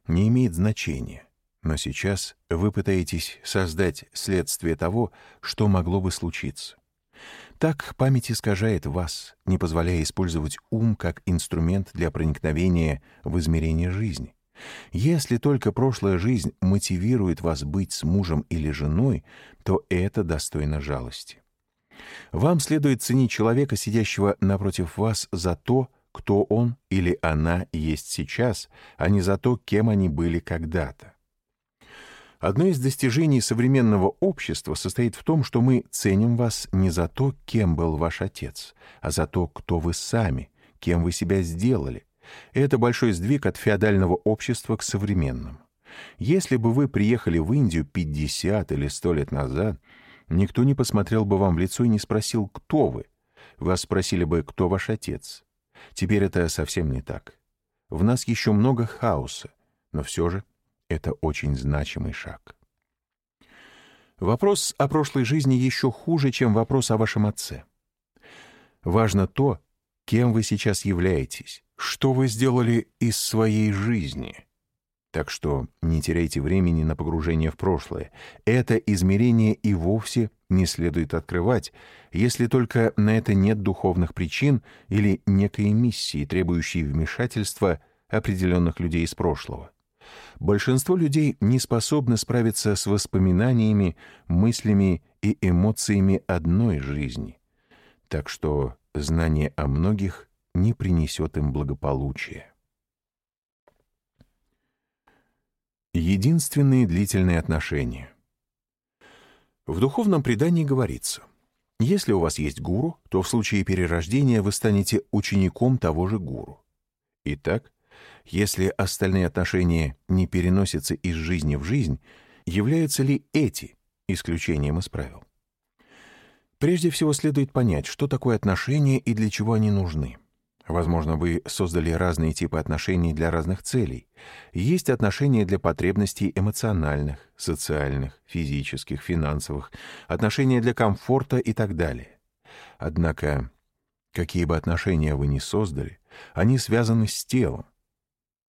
не имеет значения, но сейчас вы пытаетесь создать следствие того, что могло бы случиться. Так память искажает вас, не позволяя использовать ум как инструмент для проникновения в измерение жизни. Если только прошлая жизнь мотивирует вас быть с мужем или женой, то это достойно жалости. Вам следует ценить человека, сидящего напротив вас, за то, кто он или она есть сейчас, а не за то, кем они были когда-то. Одно из достижений современного общества состоит в том, что мы ценим вас не за то, кем был ваш отец, а за то, кто вы сами, кем вы себя сделали, это большой сдвиг от феодального общества к современному. Если бы вы приехали в Индию 50 или 100 лет назад, никто не посмотрел бы вам в лицо и не спросил, кто вы. Вас спросили бы, кто ваш отец. Теперь это совсем не так. В нас еще много хаоса, но все же это очень значимый шаг. Вопрос о прошлой жизни еще хуже, чем вопрос о вашем отце. Важно то, кем вы сейчас являетесь, что вы сделали из своей жизни. Так что не теряйте времени на погружение в прошлое. Это измерение и вовсе не следует открывать, если только на это нет духовных причин или некой миссии, требующей вмешательства определенных людей из прошлого. Большинство людей не способны справиться с воспоминаниями, мыслями и эмоциями одной жизни. Так что знание о многих не принесет им благополучия. Единственные длительные отношения. В духовном предании говорится, Если у вас есть гуру, то в случае перерождения вы станете учеником того же гуру. Итак, если остальные отношения не переносятся из жизни в жизнь, являются ли эти исключением из правил? Прежде всего следует понять, что такое отношения и для чего они нужны. Возможно, вы создали разные типы отношений для разных целей. Есть отношения для потребностей эмоциональных, социальных, физических, финансовых, отношения для комфорта и так далее. Однако, какие бы отношения вы ни создали, они связаны с телом.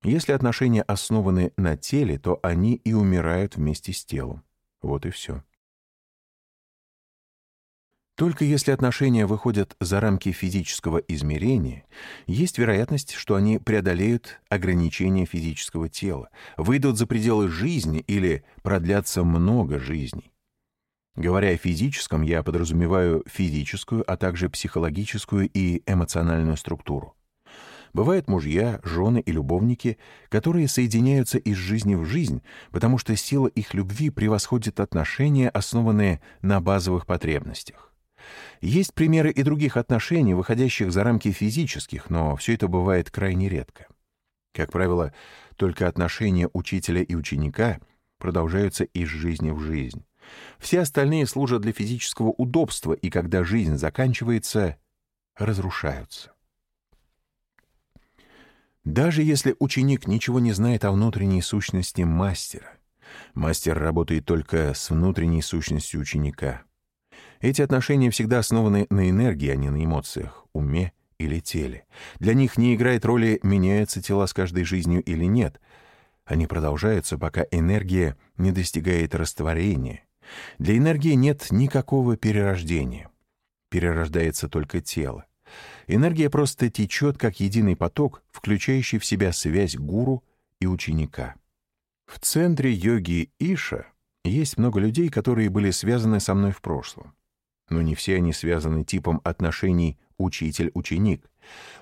Если отношения основаны на теле, то они и умирают вместе с телом. Вот и все. Только если отношения выходят за рамки физического измерения, есть вероятность, что они преодолеют ограничения физического тела, выйдут за пределы жизни или продлятся много жизней. Говоря о физическом, я подразумеваю физическую, а также психологическую и эмоциональную структуру. Бывают мужья, жены и любовники, которые соединяются из жизни в жизнь, потому что сила их любви превосходит отношения, основанные на базовых потребностях. Есть примеры и других отношений, выходящих за рамки физических, но все это бывает крайне редко. Как правило, только отношения учителя и ученика продолжаются из жизни в жизнь. Все остальные служат для физического удобства, и когда жизнь заканчивается, разрушаются. Даже если ученик ничего не знает о внутренней сущности мастера, мастер работает только с внутренней сущностью ученика — эти отношения всегда основаны на энергии, а не на эмоциях, уме или теле. Для них не играет роли, меняются тела с каждой жизнью или нет. Они продолжаются, пока энергия не достигает растворения. Для энергии нет никакого перерождения. Перерождается только тело. Энергия просто течет как единый поток, включающий в себя связь гуру и ученика. В центре йоги Иша есть много людей, которые были связаны со мной в прошлом но не все они связаны типом отношений учитель-ученик.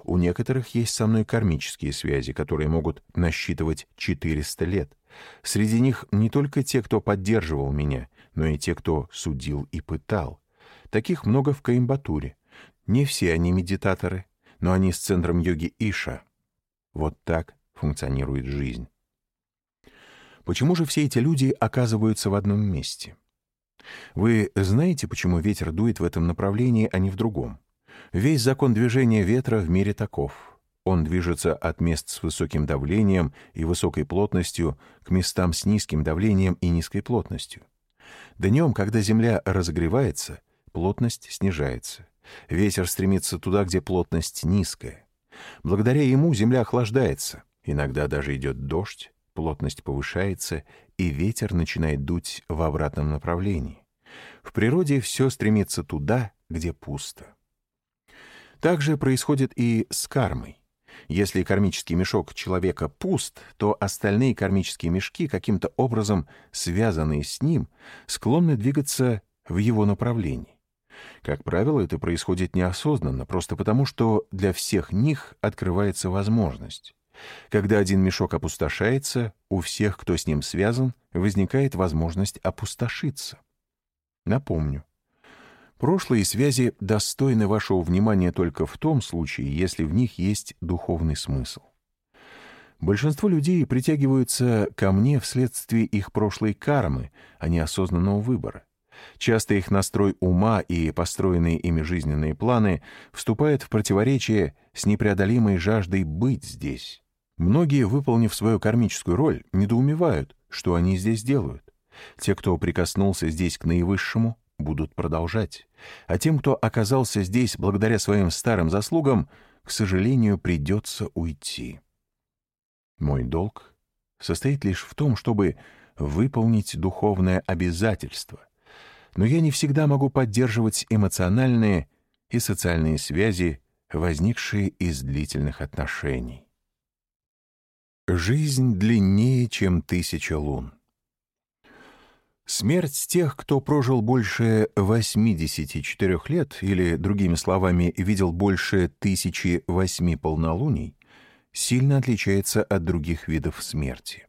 У некоторых есть со мной кармические связи, которые могут насчитывать 400 лет. Среди них не только те, кто поддерживал меня, но и те, кто судил и пытал. Таких много в Каимбатуре. Не все они медитаторы, но они с центром йоги Иша. Вот так функционирует жизнь. Почему же все эти люди оказываются в одном месте? Вы знаете, почему ветер дует в этом направлении, а не в другом? Весь закон движения ветра в мире таков. Он движется от мест с высоким давлением и высокой плотностью к местам с низким давлением и низкой плотностью. Днем, когда Земля разогревается, плотность снижается. Ветер стремится туда, где плотность низкая. Благодаря ему Земля охлаждается. Иногда даже идет дождь, плотность повышается, и ветер начинает дуть в обратном направлении. В природе все стремится туда, где пусто. Так же происходит и с кармой. Если кармический мешок человека пуст, то остальные кармические мешки, каким-то образом связанные с ним, склонны двигаться в его направлении. Как правило, это происходит неосознанно, просто потому что для всех них открывается возможность. Когда один мешок опустошается, у всех, кто с ним связан, возникает возможность опустошиться. Напомню, прошлые связи достойны вашего внимания только в том случае, если в них есть духовный смысл. Большинство людей притягиваются ко мне вследствие их прошлой кармы, а не осознанного выбора. Часто их настрой ума и построенные ими жизненные планы вступают в противоречие с непреодолимой жаждой быть здесь. Многие, выполнив свою кармическую роль, недоумевают, что они здесь делают. Те, кто прикоснулся здесь к наивысшему, будут продолжать. А тем, кто оказался здесь благодаря своим старым заслугам, к сожалению, придется уйти. Мой долг состоит лишь в том, чтобы выполнить духовное обязательство. Но я не всегда могу поддерживать эмоциональные и социальные связи, возникшие из длительных отношений. Жизнь длиннее, чем тысяча лун. Смерть тех, кто прожил больше 84 лет, или, другими словами, видел больше тысячи восьми полнолуний, сильно отличается от других видов смерти.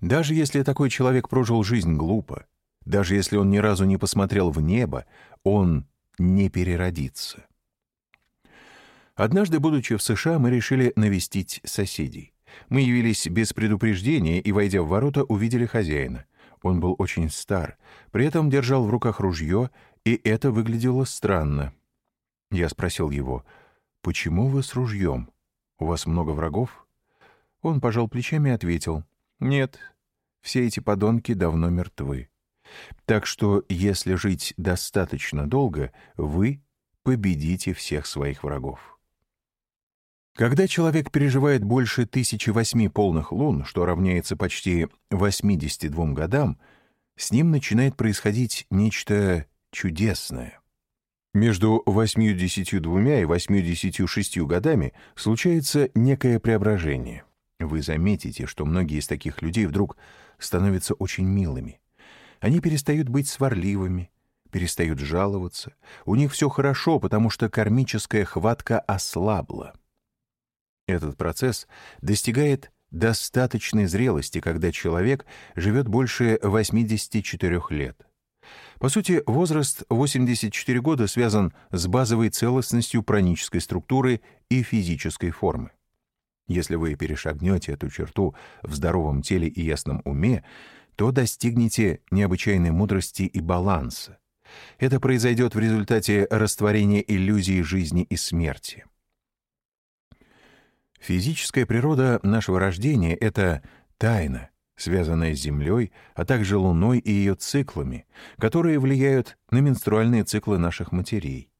Даже если такой человек прожил жизнь глупо, даже если он ни разу не посмотрел в небо, он не переродится. Однажды, будучи в США, мы решили навестить соседей. Мы явились без предупреждения и, войдя в ворота, увидели хозяина. Он был очень стар, при этом держал в руках ружье, и это выглядело странно. Я спросил его, «Почему вы с ружьем? У вас много врагов?» Он пожал плечами и ответил, «Нет, все эти подонки давно мертвы. Так что, если жить достаточно долго, вы победите всех своих врагов». Когда человек переживает больше 1008 полных лун, что равняется почти 82 годам, с ним начинает происходить нечто чудесное. Между 82 и 86 годами случается некое преображение. Вы заметите, что многие из таких людей вдруг становятся очень милыми. Они перестают быть сварливыми, перестают жаловаться. У них все хорошо, потому что кармическая хватка ослабла. Этот процесс достигает достаточной зрелости, когда человек живет больше 84 лет. По сути, возраст 84 года связан с базовой целостностью пранической структуры и физической формы. Если вы перешагнете эту черту в здоровом теле и ясном уме, то достигнете необычайной мудрости и баланса. Это произойдет в результате растворения иллюзии жизни и смерти. Физическая природа нашего рождения — это тайна, связанная с Землей, а также Луной и ее циклами, которые влияют на менструальные циклы наших матерей.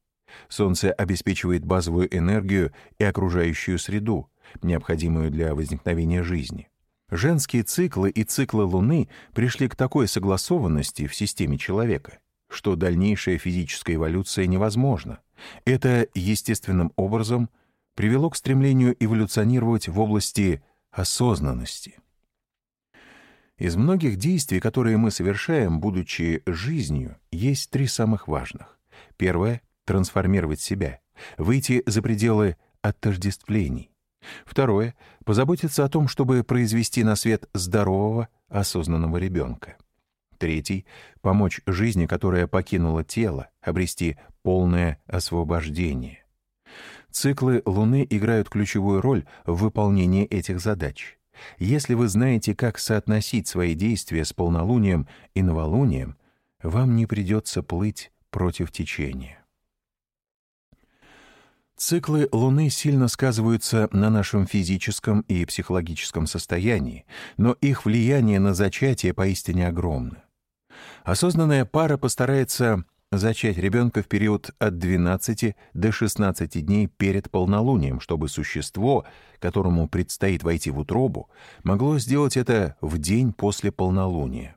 Солнце обеспечивает базовую энергию и окружающую среду, необходимую для возникновения жизни. Женские циклы и циклы Луны пришли к такой согласованности в системе человека, что дальнейшая физическая эволюция невозможна. Это естественным образом – привело к стремлению эволюционировать в области осознанности. Из многих действий, которые мы совершаем, будучи жизнью, есть три самых важных. Первое — трансформировать себя, выйти за пределы отождествлений. Второе — позаботиться о том, чтобы произвести на свет здорового, осознанного ребенка. Третий — помочь жизни, которая покинула тело, обрести полное освобождение. Циклы Луны играют ключевую роль в выполнении этих задач. Если вы знаете, как соотносить свои действия с полнолунием и новолунием, вам не придется плыть против течения. Циклы Луны сильно сказываются на нашем физическом и психологическом состоянии, но их влияние на зачатие поистине огромно. Осознанная пара постарается зачать ребенка в период от 12 до 16 дней перед полнолунием, чтобы существо, которому предстоит войти в утробу, могло сделать это в день после полнолуния.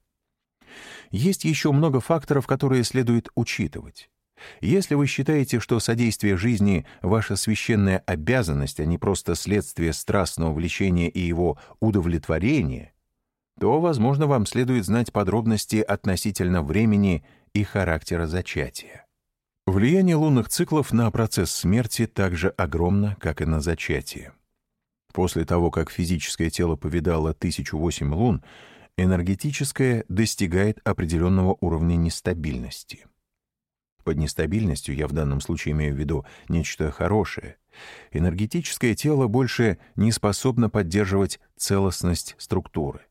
Есть еще много факторов, которые следует учитывать. Если вы считаете, что содействие жизни — ваша священная обязанность, а не просто следствие страстного влечения и его удовлетворения, то, возможно, вам следует знать подробности относительно времени и характера зачатия. Влияние лунных циклов на процесс смерти также огромно, как и на зачатие. После того, как физическое тело повидало 1008 лун, энергетическое достигает определенного уровня нестабильности. Под нестабильностью я в данном случае имею в виду нечто хорошее. Энергетическое тело больше не способно поддерживать целостность структуры.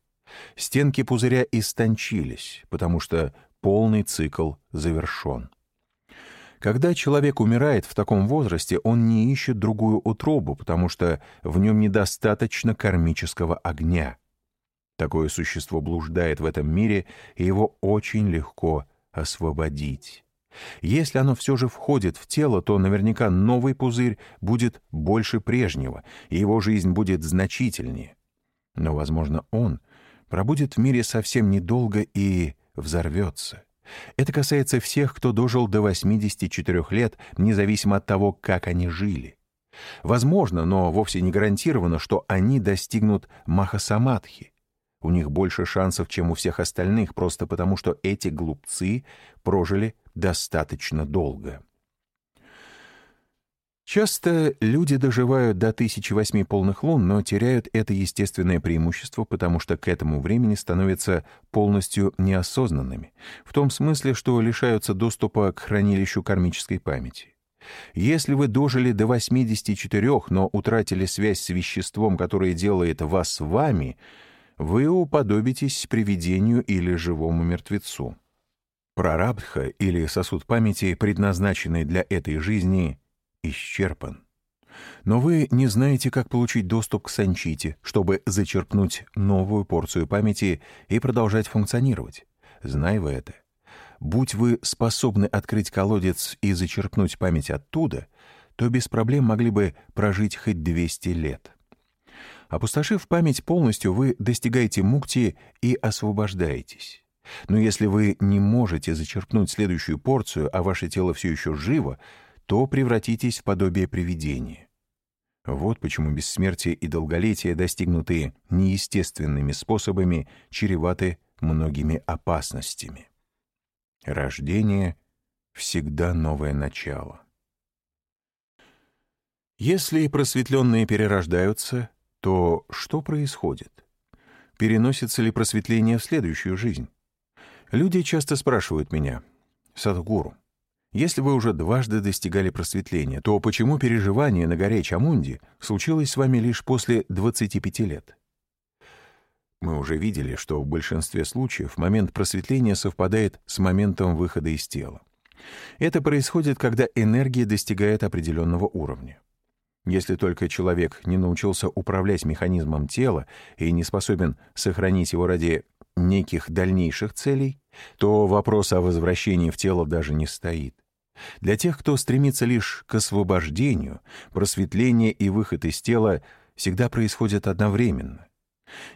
Стенки пузыря истончились, потому что полный цикл завершен. Когда человек умирает в таком возрасте, он не ищет другую утробу, потому что в нем недостаточно кармического огня. Такое существо блуждает в этом мире, и его очень легко освободить. Если оно все же входит в тело, то наверняка новый пузырь будет больше прежнего, и его жизнь будет значительнее. Но, возможно, он пробудет в мире совсем недолго и взорвется. Это касается всех, кто дожил до 84 лет, независимо от того, как они жили. Возможно, но вовсе не гарантировано, что они достигнут махасамадхи. У них больше шансов, чем у всех остальных, просто потому что эти глупцы прожили достаточно долго. Часто люди доживают до 1008 полных лун, но теряют это естественное преимущество, потому что к этому времени становятся полностью неосознанными, в том смысле, что лишаются доступа к хранилищу кармической памяти. Если вы дожили до 84, но утратили связь с веществом, которое делает вас вами, вы уподобитесь привидению или живому мертвецу. Прарабдха или сосуд памяти, предназначенный для этой жизни, исчерпан. Но вы не знаете, как получить доступ к санчите, чтобы зачерпнуть новую порцию памяти и продолжать функционировать. Знай вы это. Будь вы способны открыть колодец и зачерпнуть память оттуда, то без проблем могли бы прожить хоть 200 лет. Опустошив память полностью, вы достигаете мукти и освобождаетесь. Но если вы не можете зачерпнуть следующую порцию, а ваше тело все еще живо, то превратитесь в подобие привидения. Вот почему бессмертие и долголетие, достигнутые неестественными способами, чреваты многими опасностями. Рождение — всегда новое начало. Если просветленные перерождаются, то что происходит? Переносится ли просветление в следующую жизнь? Люди часто спрашивают меня, «Садхгуру, если вы уже дважды достигали просветления, то почему переживание на горе Чамунди случилось с вами лишь после 25 лет? Мы уже видели, что в большинстве случаев момент просветления совпадает с моментом выхода из тела. Это происходит, когда энергия достигает определенного уровня. Если только человек не научился управлять механизмом тела и не способен сохранить его ради неких дальнейших целей, то вопрос о возвращении в тело даже не стоит. Для тех, кто стремится лишь к освобождению, просветление и выход из тела всегда происходят одновременно.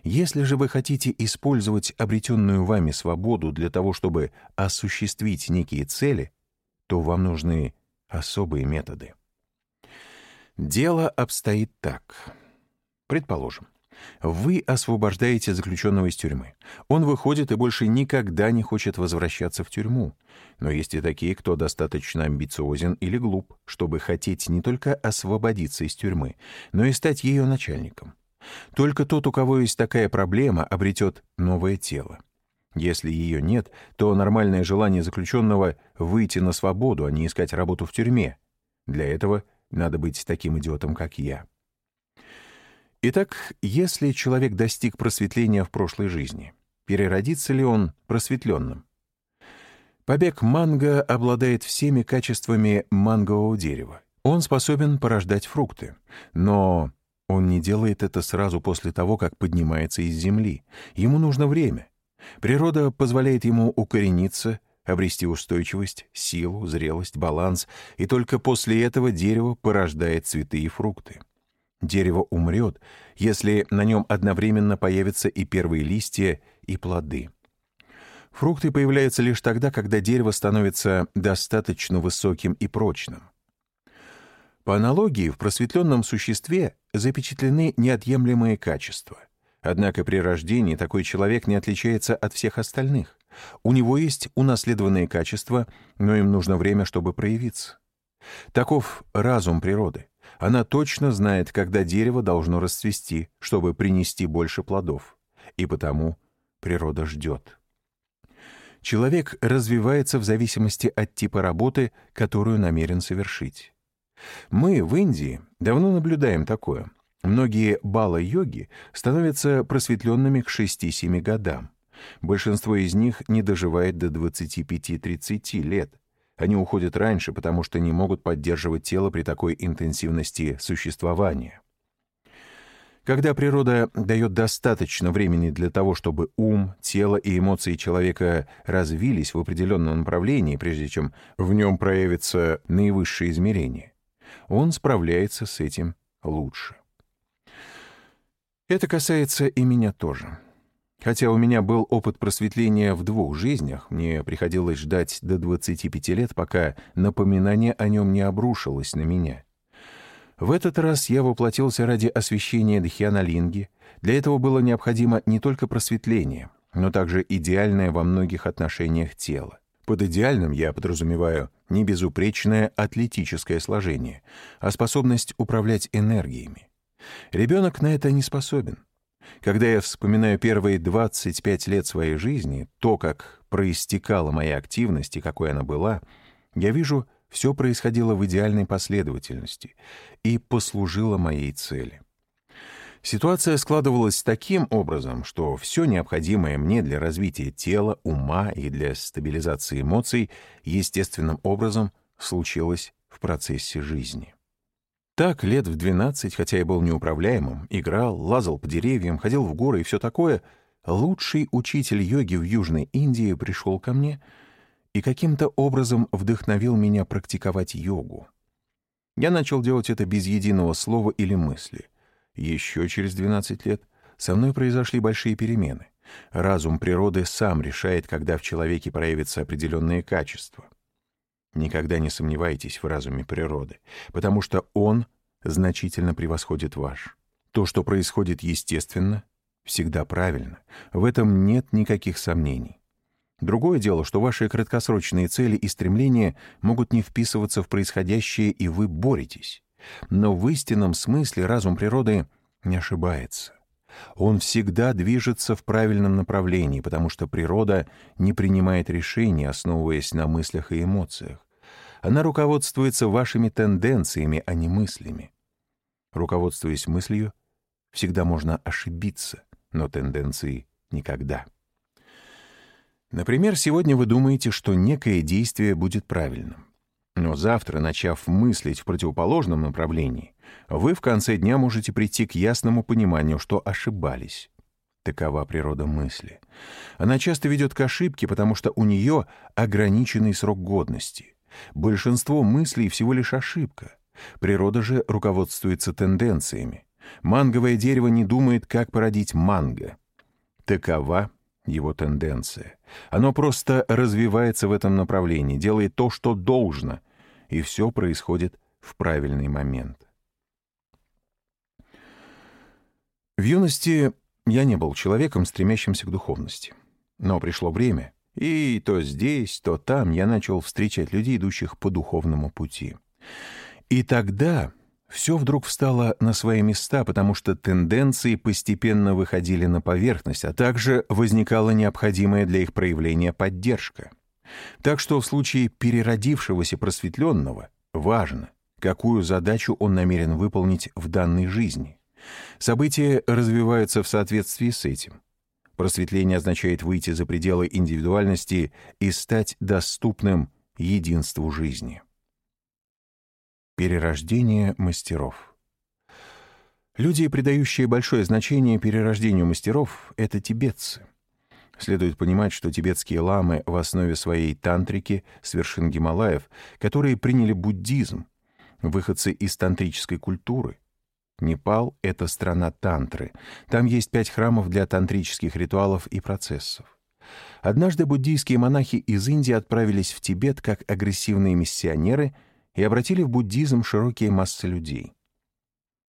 Если же вы хотите использовать обретенную вами свободу для того, чтобы осуществить некие цели, то вам нужны особые методы. Дело обстоит так. Предположим, вы освобождаете заключенного из тюрьмы. Он выходит и больше никогда не хочет возвращаться в тюрьму. Но есть и такие, кто достаточно амбициозен или глуп, чтобы хотеть не только освободиться из тюрьмы, но и стать ее начальником. Только тот, у кого есть такая проблема, обретет новое тело. Если ее нет, то нормальное желание заключенного — выйти на свободу, а не искать работу в тюрьме. Для этого надо быть таким идиотом, как я. Итак, если человек достиг просветления в прошлой жизни, переродится ли он просветленным? Побег манго обладает всеми качествами мангового дерева. Он способен порождать фрукты, но он не делает это сразу после того, как поднимается из земли. Ему нужно время. Природа позволяет ему укорениться, обрести устойчивость, силу, зрелость, баланс, и только после этого дерево порождает цветы и фрукты. Дерево умрет, если на нем одновременно появятся и первые листья, и плоды. Фрукты появляются лишь тогда, когда дерево становится достаточно высоким и прочным. По аналогии, в просветленном существе запечатлены неотъемлемые качества. Однако при рождении такой человек не отличается от всех остальных. У него есть унаследованные качества, но им нужно время, чтобы проявиться. Таков разум природы. Она точно знает, когда дерево должно расцвести, чтобы принести больше плодов. И потому природа ждет. Человек развивается в зависимости от типа работы, которую намерен совершить. Мы в Индии давно наблюдаем такое. Многие бала-йоги становятся просветленными к 6-7 годам. Большинство из них не доживает до 25-30 лет. Они уходят раньше, потому что не могут поддерживать тело при такой интенсивности существования. Когда природа дает достаточно времени для того, чтобы ум, тело и эмоции человека развились в определенном направлении, прежде чем в нем проявится наивысшее измерение, он справляется с этим лучше. Это касается и меня тоже. Хотя у меня был опыт просветления в двух жизнях, мне приходилось ждать до 25 лет, пока напоминание о нем не обрушилось на меня. В этот раз я воплотился ради освящения Дхьяналинги. Для этого было необходимо не только просветление, но также идеальное во многих отношениях тело. Под идеальным я подразумеваю не безупречное атлетическое сложение, а способность управлять энергиями. Ребенок на это не способен. Когда я вспоминаю первые 25 лет своей жизни, то, как проистекала моя активность и какой она была, я вижу, все происходило в идеальной последовательности и послужило моей цели. Ситуация складывалась таким образом, что все необходимое мне для развития тела, ума и для стабилизации эмоций естественным образом случилось в процессе жизни. Так, лет в 12, хотя я был неуправляемым, играл, лазал по деревьям, ходил в горы и все такое, лучший учитель йоги в Южной Индии пришел ко мне и каким-то образом вдохновил меня практиковать йогу. Я начал делать это без единого слова или мысли. Еще через 12 лет со мной произошли большие перемены. Разум природы сам решает, когда в человеке проявятся определенные качества — Никогда не сомневайтесь в разуме природы, потому что он значительно превосходит ваш. То, что происходит естественно, всегда правильно. В этом нет никаких сомнений. Другое дело, что ваши краткосрочные цели и стремления могут не вписываться в происходящее, и вы боретесь. Но в истинном смысле разум природы не ошибается. Он всегда движется в правильном направлении, потому что природа не принимает решений, основываясь на мыслях и эмоциях. Она руководствуется вашими тенденциями, а не мыслями. Руководствуясь мыслью, всегда можно ошибиться, но тенденции — никогда. Например, сегодня вы думаете, что некое действие будет правильным. Но завтра, начав мыслить в противоположном направлении, вы в конце дня можете прийти к ясному пониманию, что ошибались. Такова природа мысли. Она часто ведет к ошибке, потому что у нее ограниченный срок годности. Большинство мыслей всего лишь ошибка. Природа же руководствуется тенденциями. Манговое дерево не думает, как породить манго. Такова его тенденция. Оно просто развивается в этом направлении, делает то, что должно, и все происходит в правильный момент. В юности я не был человеком, стремящимся к духовности. Но пришло время, и то здесь, то там я начал встречать людей, идущих по духовному пути. И тогда все вдруг встало на свои места, потому что тенденции постепенно выходили на поверхность, а также возникала необходимая для их проявления поддержка. Так что в случае переродившегося просветленного важно, какую задачу он намерен выполнить в данной жизни. События развиваются в соответствии с этим. Просветление означает выйти за пределы индивидуальности и стать доступным единству жизни. Перерождение мастеров. Люди, придающие большое значение перерождению мастеров, — это тибетцы. Следует понимать, что тибетские ламы в основе своей тантрики с вершин Гималаев, которые приняли буддизм, выходцы из тантрической культуры — Непал — это страна тантры. Там есть пять храмов для тантрических ритуалов и процессов. Однажды буддийские монахи из Индии отправились в Тибет как агрессивные миссионеры и обратили в буддизм широкие массы людей.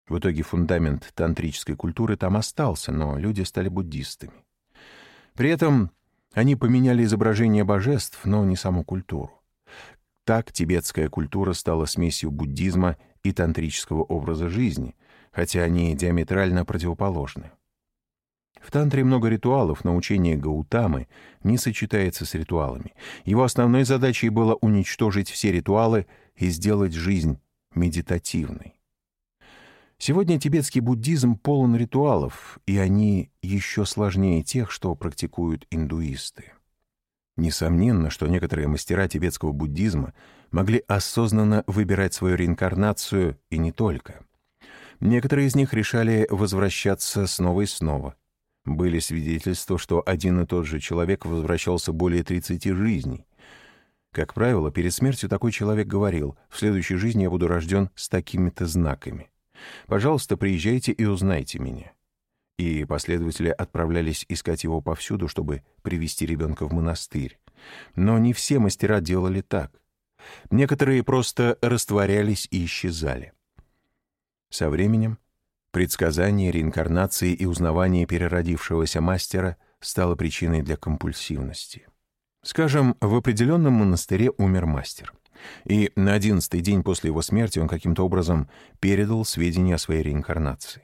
В итоге фундамент тантрической культуры там остался, но люди стали буддистами. При этом они поменяли изображение божеств, но не саму культуру. Так тибетская культура стала смесью буддизма и тантрического образа жизни, хотя они диаметрально противоположны. В тантре много ритуалов, но учение Гаутамы не сочетается с ритуалами. Его основной задачей было уничтожить все ритуалы и сделать жизнь медитативной. Сегодня тибетский буддизм полон ритуалов, и они еще сложнее тех, что практикуют индуисты. Несомненно, что некоторые мастера тибетского буддизма могли осознанно выбирать свою реинкарнацию и не только. Некоторые из них решали возвращаться снова и снова. Были свидетельства, что один и тот же человек возвращался более 30 жизней. Как правило, перед смертью такой человек говорил, «В следующей жизни я буду рожден с такими-то знаками. Пожалуйста, приезжайте и узнайте меня». И последователи отправлялись искать его повсюду, чтобы привести ребенка в монастырь. Но не все мастера делали так. Некоторые просто растворялись и исчезали. Со временем предсказание реинкарнации и узнавание переродившегося мастера стало причиной для компульсивности. Скажем, в определенном монастыре умер мастер. И на одиннадцатый день после его смерти он каким-то образом передал сведения о своей реинкарнации.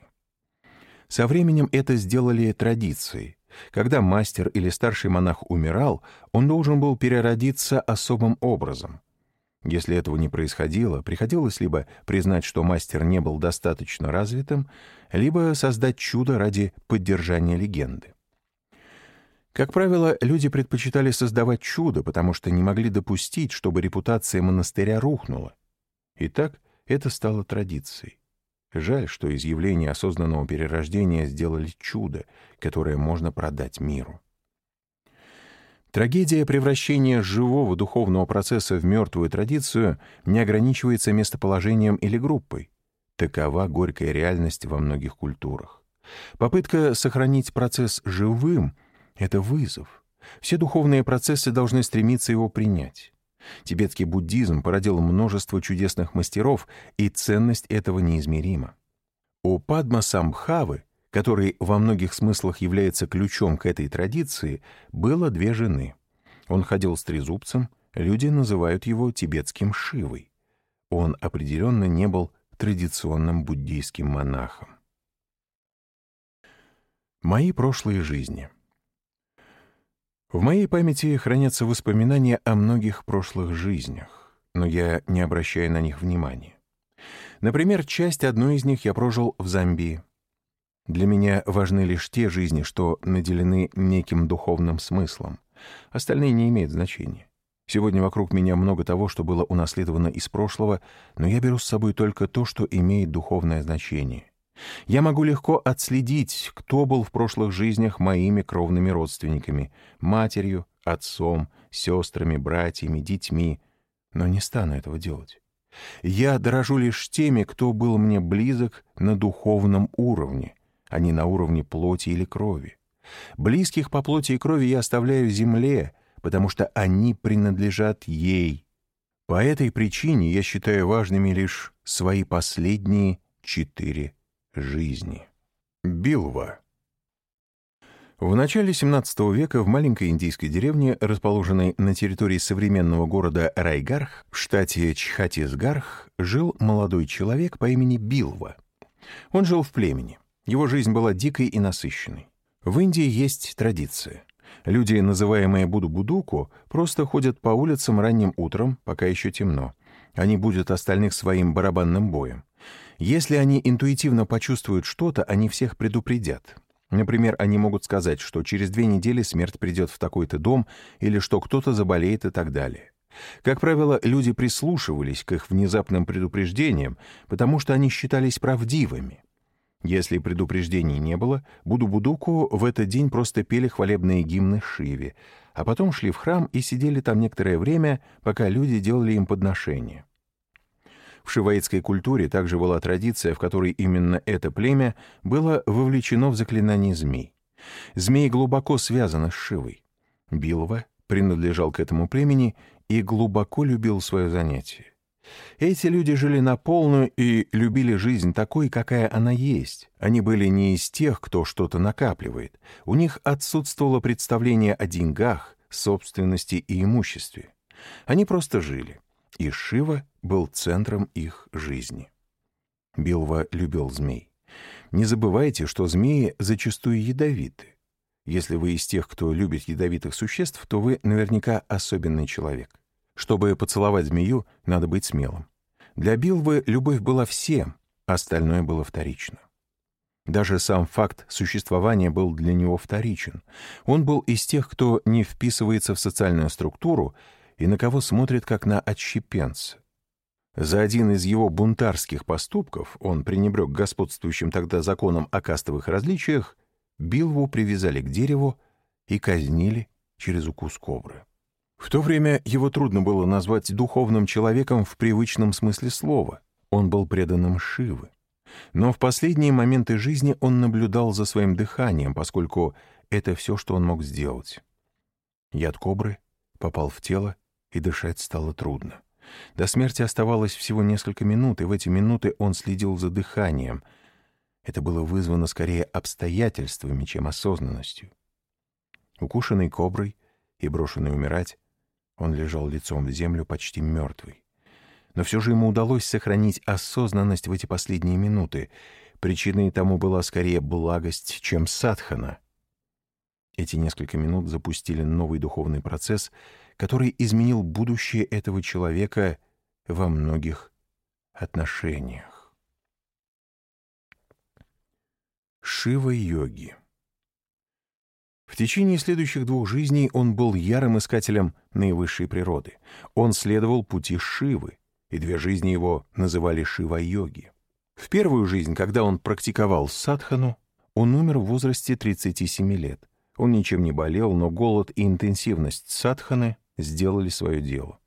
Со временем это сделали традицией. Когда мастер или старший монах умирал, он должен был переродиться особым образом. Если этого не происходило, приходилось либо признать, что мастер не был достаточно развитым, либо создать чудо ради поддержания легенды. Как правило, люди предпочитали создавать чудо, потому что не могли допустить, чтобы репутация монастыря рухнула. Итак, это стало традицией. Жаль, что из явления осознанного перерождения сделали чудо, которое можно продать миру. Трагедия превращения живого духовного процесса в мертвую традицию не ограничивается местоположением или группой. Такова горькая реальность во многих культурах. Попытка сохранить процесс живым — это вызов. Все духовные процессы должны стремиться его принять. Тибетский буддизм породил множество чудесных мастеров, и ценность этого неизмерима. У Падма Самбхавы, который во многих смыслах является ключом к этой традиции, было две жены. Он ходил с трезубцем, люди называют его тибетским Шивой. Он определенно не был традиционным буддийским монахом. Мои прошлые жизни — в моей памяти хранятся воспоминания о многих прошлых жизнях, но я не обращаю на них внимания. Например, часть одной из них я прожил в Замбии. Для меня важны лишь те жизни, что наделены неким духовным смыслом. Остальные не имеют значения. Сегодня вокруг меня много того, что было унаследовано из прошлого, но я беру с собой только то, что имеет духовное значение. Я могу легко отследить, кто был в прошлых жизнях моими кровными родственниками, матерью, отцом, сестрами, братьями, детьми, но не стану этого делать. Я дорожу лишь теми, кто был мне близок на духовном уровне, а не на уровне плоти или крови. Близких по плоти и крови я оставляю земле, потому что они принадлежат ей. По этой причине я считаю важными лишь свои последние четыре жизни. Билва. В начале XVII века в маленькой индийской деревне, расположенной на территории современного города Райгарх в штате Чхатисгарх, жил молодой человек по имени Билва. Он жил в племени. Его жизнь была дикой и насыщенной. В Индии есть традиция. Люди, называемые Буду-Будуку, просто ходят по улицам ранним утром, пока еще темно. Они будут остальных своим барабанным боем. Если они интуитивно почувствуют что-то, они всех предупредят. Например, они могут сказать, что через две недели смерть придет в такой-то дом или что кто-то заболеет и так далее. Как правило, люди прислушивались к их внезапным предупреждениям, потому что они считались правдивыми. Если предупреждений не было, Буду-Будуку в этот день просто пели хвалебные гимны Шиве, а потом шли в храм и сидели там некоторое время, пока люди делали им подношения. В шиваитской культуре также была традиция, в которой именно это племя было вовлечено в заклинание змей. Змеи глубоко связаны с Шивой. Билова принадлежал к этому племени и глубоко любил свое занятие. Эти люди жили на полную и любили жизнь такой, какая она есть. Они были не из тех, кто что-то накапливает. У них отсутствовало представление о деньгах, собственности и имуществе. Они просто жили и Шива был центром их жизни. Билва любил змей. Не забывайте, что змеи зачастую ядовиты. Если вы из тех, кто любит ядовитых существ, то вы наверняка особенный человек. Чтобы поцеловать змею, надо быть смелым. Для Билвы любовь была всем, остальное было вторично. Даже сам факт существования был для него вторичен. Он был из тех, кто не вписывается в социальную структуру и на кого смотрит как на отщепенца. За один из его бунтарских поступков, он пренебрег господствующим тогда законом о кастовых различиях, Билву привязали к дереву и казнили через укус кобры. В то время его трудно было назвать духовным человеком в привычном смысле слова. Он был преданным Шивы. Но в последние моменты жизни он наблюдал за своим дыханием, поскольку это все, что он мог сделать. Яд кобры попал в тело и дышать стало трудно. До смерти оставалось всего несколько минут, и в эти минуты он следил за дыханием. Это было вызвано скорее обстоятельствами, чем осознанностью. Укушенный коброй, и брошенный умирать, он лежал лицом в землю почти мертвый. Но все же ему удалось сохранить осознанность в эти последние минуты. Причиной тому была скорее благость, чем садхана. Эти несколько минут запустили новый духовный процесс, который изменил будущее этого человека во многих отношениях. Шива-йоги в течение следующих двух жизней он был ярым искателем наивысшей природы. Он следовал пути Шивы, и две жизни его называли Шива-йоги. В первую жизнь, когда он практиковал садхану, он умер в возрасте 37 лет. Он ничем не болел, но голод и интенсивность садханы сделали свое дело.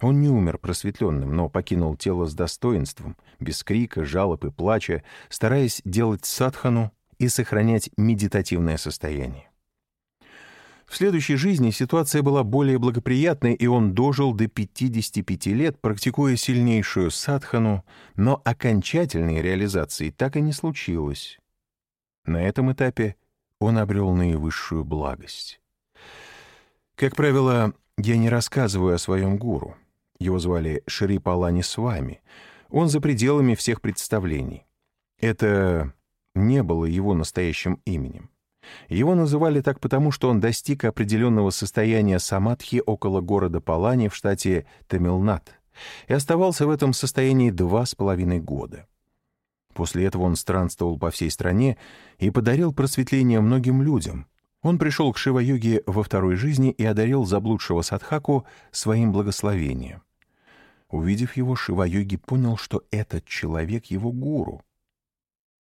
Он не умер просветленным, но покинул тело с достоинством, без крика, жалоб и плача, стараясь делать садхану и сохранять медитативное состояние. В следующей жизни ситуация была более благоприятной, и он дожил до 55 лет, практикуя сильнейшую садхану, но окончательной реализации так и не случилось. На этом этапе он обрел наивысшую благость. Как правило, я не рассказываю о своем гуру. Его звали Шри Палани Свами. Он за пределами всех представлений. Это не было его настоящим именем. Его называли так потому, что он достиг определенного состояния самадхи около города Палани в штате Тамилнад и оставался в этом состоянии два с половиной года. После этого он странствовал по всей стране и подарил просветление многим людям. Он пришел к Шива-йоге во второй жизни и одарил заблудшего садхаку своим благословением. Увидев его, Шива-йоги понял, что этот человек — его гуру —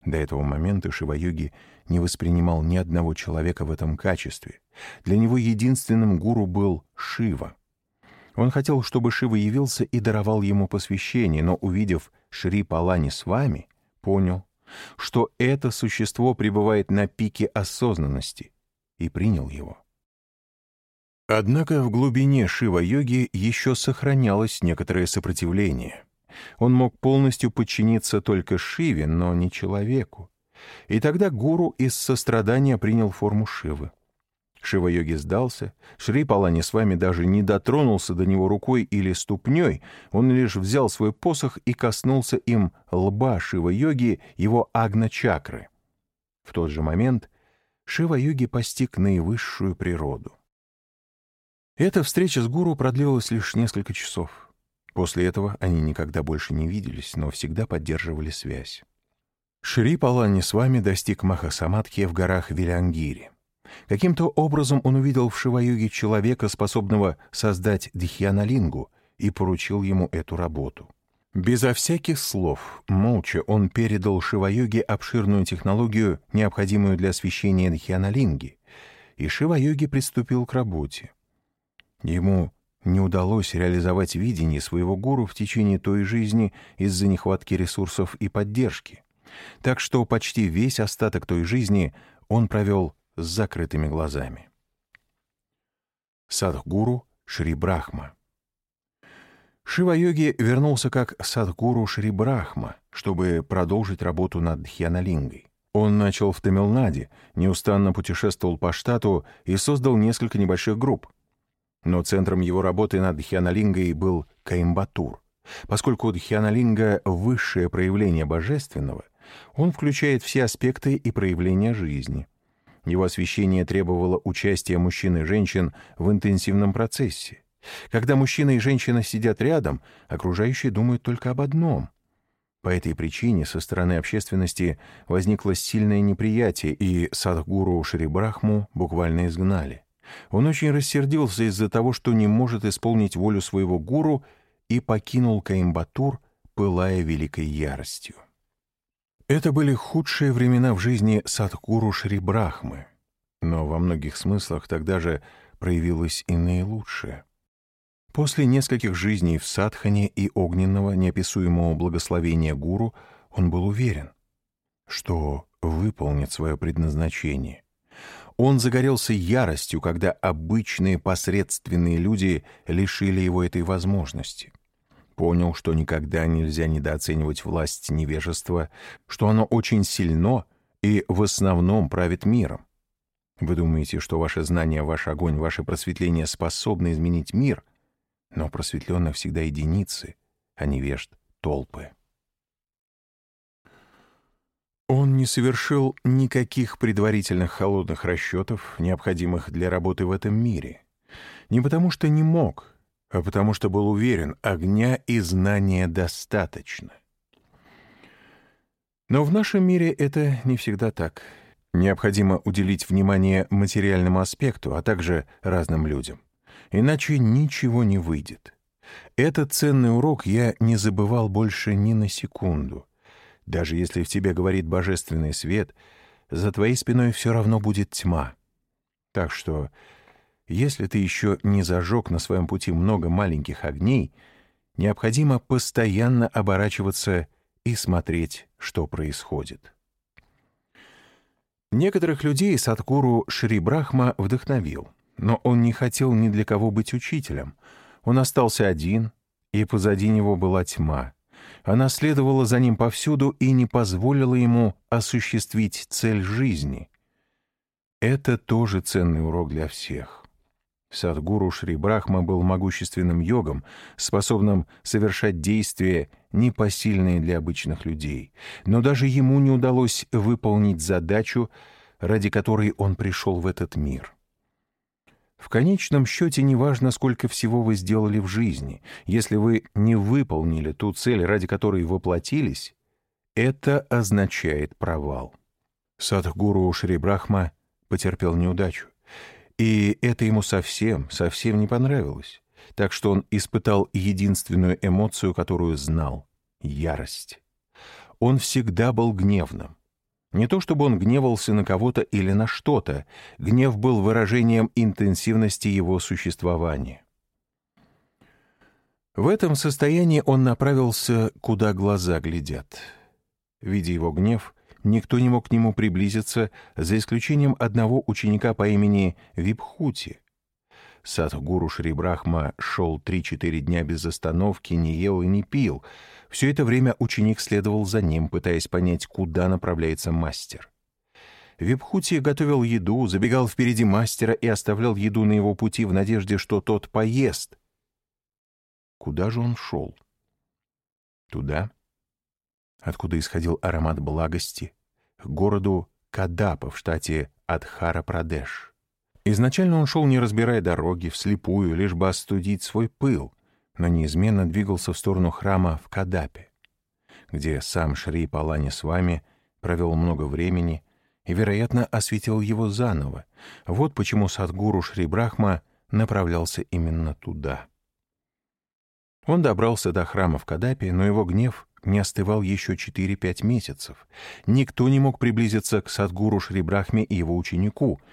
до этого момента Шивайоги не воспринимал ни одного человека в этом качестве. Для него единственным гуру был Шива. Он хотел, чтобы Шива явился и даровал ему посвящение, но, увидев Шри Палани с вами, понял, что это существо пребывает на пике осознанности, и принял его. Однако в глубине Шива-йоги еще сохранялось некоторое сопротивление. Он мог полностью подчиниться только Шиве, но не человеку. И тогда гуру из сострадания принял форму Шивы. Шива-йоги сдался, Шри Палани с вами даже не дотронулся до него рукой или ступней, он лишь взял свой посох и коснулся им лба Шива-йоги, его агна-чакры. В тот же момент Шива-йоги постиг наивысшую природу. Эта встреча с гуру продлилась лишь несколько часов. После этого они никогда больше не виделись, но всегда поддерживали связь. Шри Палани с вами достиг Махасамадхи в горах Вилянгири. Каким-то образом он увидел в Шиваюге человека, способного создать Дхьяналингу, и поручил ему эту работу. Безо всяких слов, молча, он передал Шиваюге обширную технологию, необходимую для освещения Дхьяналинги, и Шиваюги приступил к работе. Ему не удалось реализовать видение своего гуру в течение той жизни из-за нехватки ресурсов и поддержки. Так что почти весь остаток той жизни он провел с закрытыми глазами. Садхгуру Шри Брахма Шива-йоги вернулся как Садхгуру Шри Брахма, чтобы продолжить работу над Дхьяналингой. Он начал в Тамилнаде, неустанно путешествовал по штату и создал несколько небольших групп. Но центром его работы над Дхьяналингой был Каимбатур. Поскольку Дхьяналинга — высшее проявление божественного, он включает все аспекты и проявления жизни. Его освещение требовало участия мужчин и женщин в интенсивном процессе. Когда мужчина и женщина сидят рядом, окружающие думают только об одном. По этой причине со стороны общественности возникло сильное неприятие, и Садхгуру Шрибрахму буквально изгнали. Он очень рассердился из-за того, что не может исполнить волю своего гуру и покинул Каимбатур, пылая великой яростью. Это были худшие времена в жизни Садхгуру Шри Брахмы, но во многих смыслах тогда же проявилось и наилучшее. После нескольких жизней в садхане и огненного неописуемого благословения гуру он был уверен, что выполнит свое предназначение он загорелся яростью, когда обычные посредственные люди лишили его этой возможности. Понял, что никогда нельзя недооценивать власть невежества, что оно очень сильно и в основном правит миром. Вы думаете, что ваше знание, ваш огонь, ваше просветление способны изменить мир, но просветленных всегда единицы, а невежд — толпы. Он не совершил никаких предварительных холодных расчетов, необходимых для работы в этом мире. Не потому что не мог, потому что был уверен, огня и знания достаточно. Но в нашем мире это не всегда так. Необходимо уделить внимание материальному аспекту, а также разным людям. Иначе ничего не выйдет. Этот ценный урок я не забывал больше ни на секунду — даже если в тебе говорит божественный свет, за твоей спиной все равно будет тьма. Так что, если ты еще не зажег на своем пути много маленьких огней, необходимо постоянно оборачиваться и смотреть, что происходит. Некоторых людей Садхгуру Шри Брахма вдохновил, но он не хотел ни для кого быть учителем. Он остался один, и позади него была тьма — она следовала за ним повсюду и не позволила ему осуществить цель жизни. Это тоже ценный урок для всех. Садгуру Шри Брахма был могущественным йогом, способным совершать действия, непосильные для обычных людей. Но даже ему не удалось выполнить задачу, ради которой он пришел в этот мир. В конечном счете не важно, сколько всего вы сделали в жизни. Если вы не выполнили ту цель, ради которой воплотились, это означает провал. Садхгуру Шри Брахма потерпел неудачу. И это ему совсем, совсем не понравилось. Так что он испытал единственную эмоцию, которую знал — ярость. Он всегда был гневным. Не то чтобы он гневался на кого-то или на что-то, гнев был выражением интенсивности его существования. В этом состоянии он направился, куда глаза глядят. Видя его гнев, никто не мог к нему приблизиться, за исключением одного ученика по имени Випхути. Садхгуру Шри Брахма шел три-четыре дня без остановки, не ел и не пил — все это время ученик следовал за ним, пытаясь понять, куда направляется мастер. Випхути готовил еду, забегал впереди мастера и оставлял еду на его пути в надежде, что тот поест. Куда же он шел? Туда, откуда исходил аромат благости, городу Кадапа в штате Адхара-Прадеш. Изначально он шел, не разбирая дороги, вслепую, лишь бы остудить свой пыл но неизменно двигался в сторону храма в Кадапе, где сам Шри Палани с вами провел много времени и, вероятно, осветил его заново. Вот почему Садгуру Шри Брахма направлялся именно туда. Он добрался до храма в Кадапе, но его гнев не остывал еще 4-5 месяцев. Никто не мог приблизиться к Садгуру Шри Брахме и его ученику —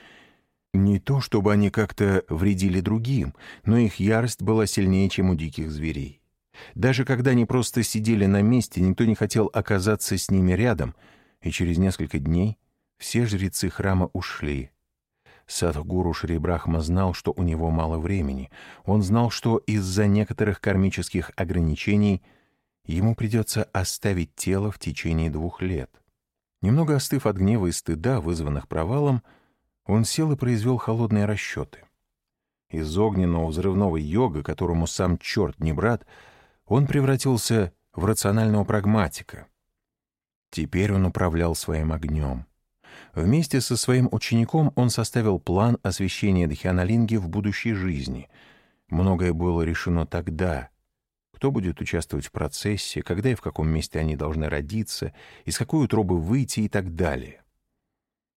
не то, чтобы они как-то вредили другим, но их ярость была сильнее, чем у диких зверей. Даже когда они просто сидели на месте, никто не хотел оказаться с ними рядом, и через несколько дней все жрецы храма ушли. Садхгуру Шри Брахма знал, что у него мало времени. Он знал, что из-за некоторых кармических ограничений ему придется оставить тело в течение двух лет. Немного остыв от гнева и стыда, вызванных провалом, он сел и произвел холодные расчеты. Из огненного взрывного йога, которому сам черт не брат, он превратился в рационального прагматика. Теперь он управлял своим огнем. Вместе со своим учеником он составил план освещения Дхианалинги в будущей жизни. Многое было решено тогда. Кто будет участвовать в процессе, когда и в каком месте они должны родиться, из какой утробы выйти и так далее.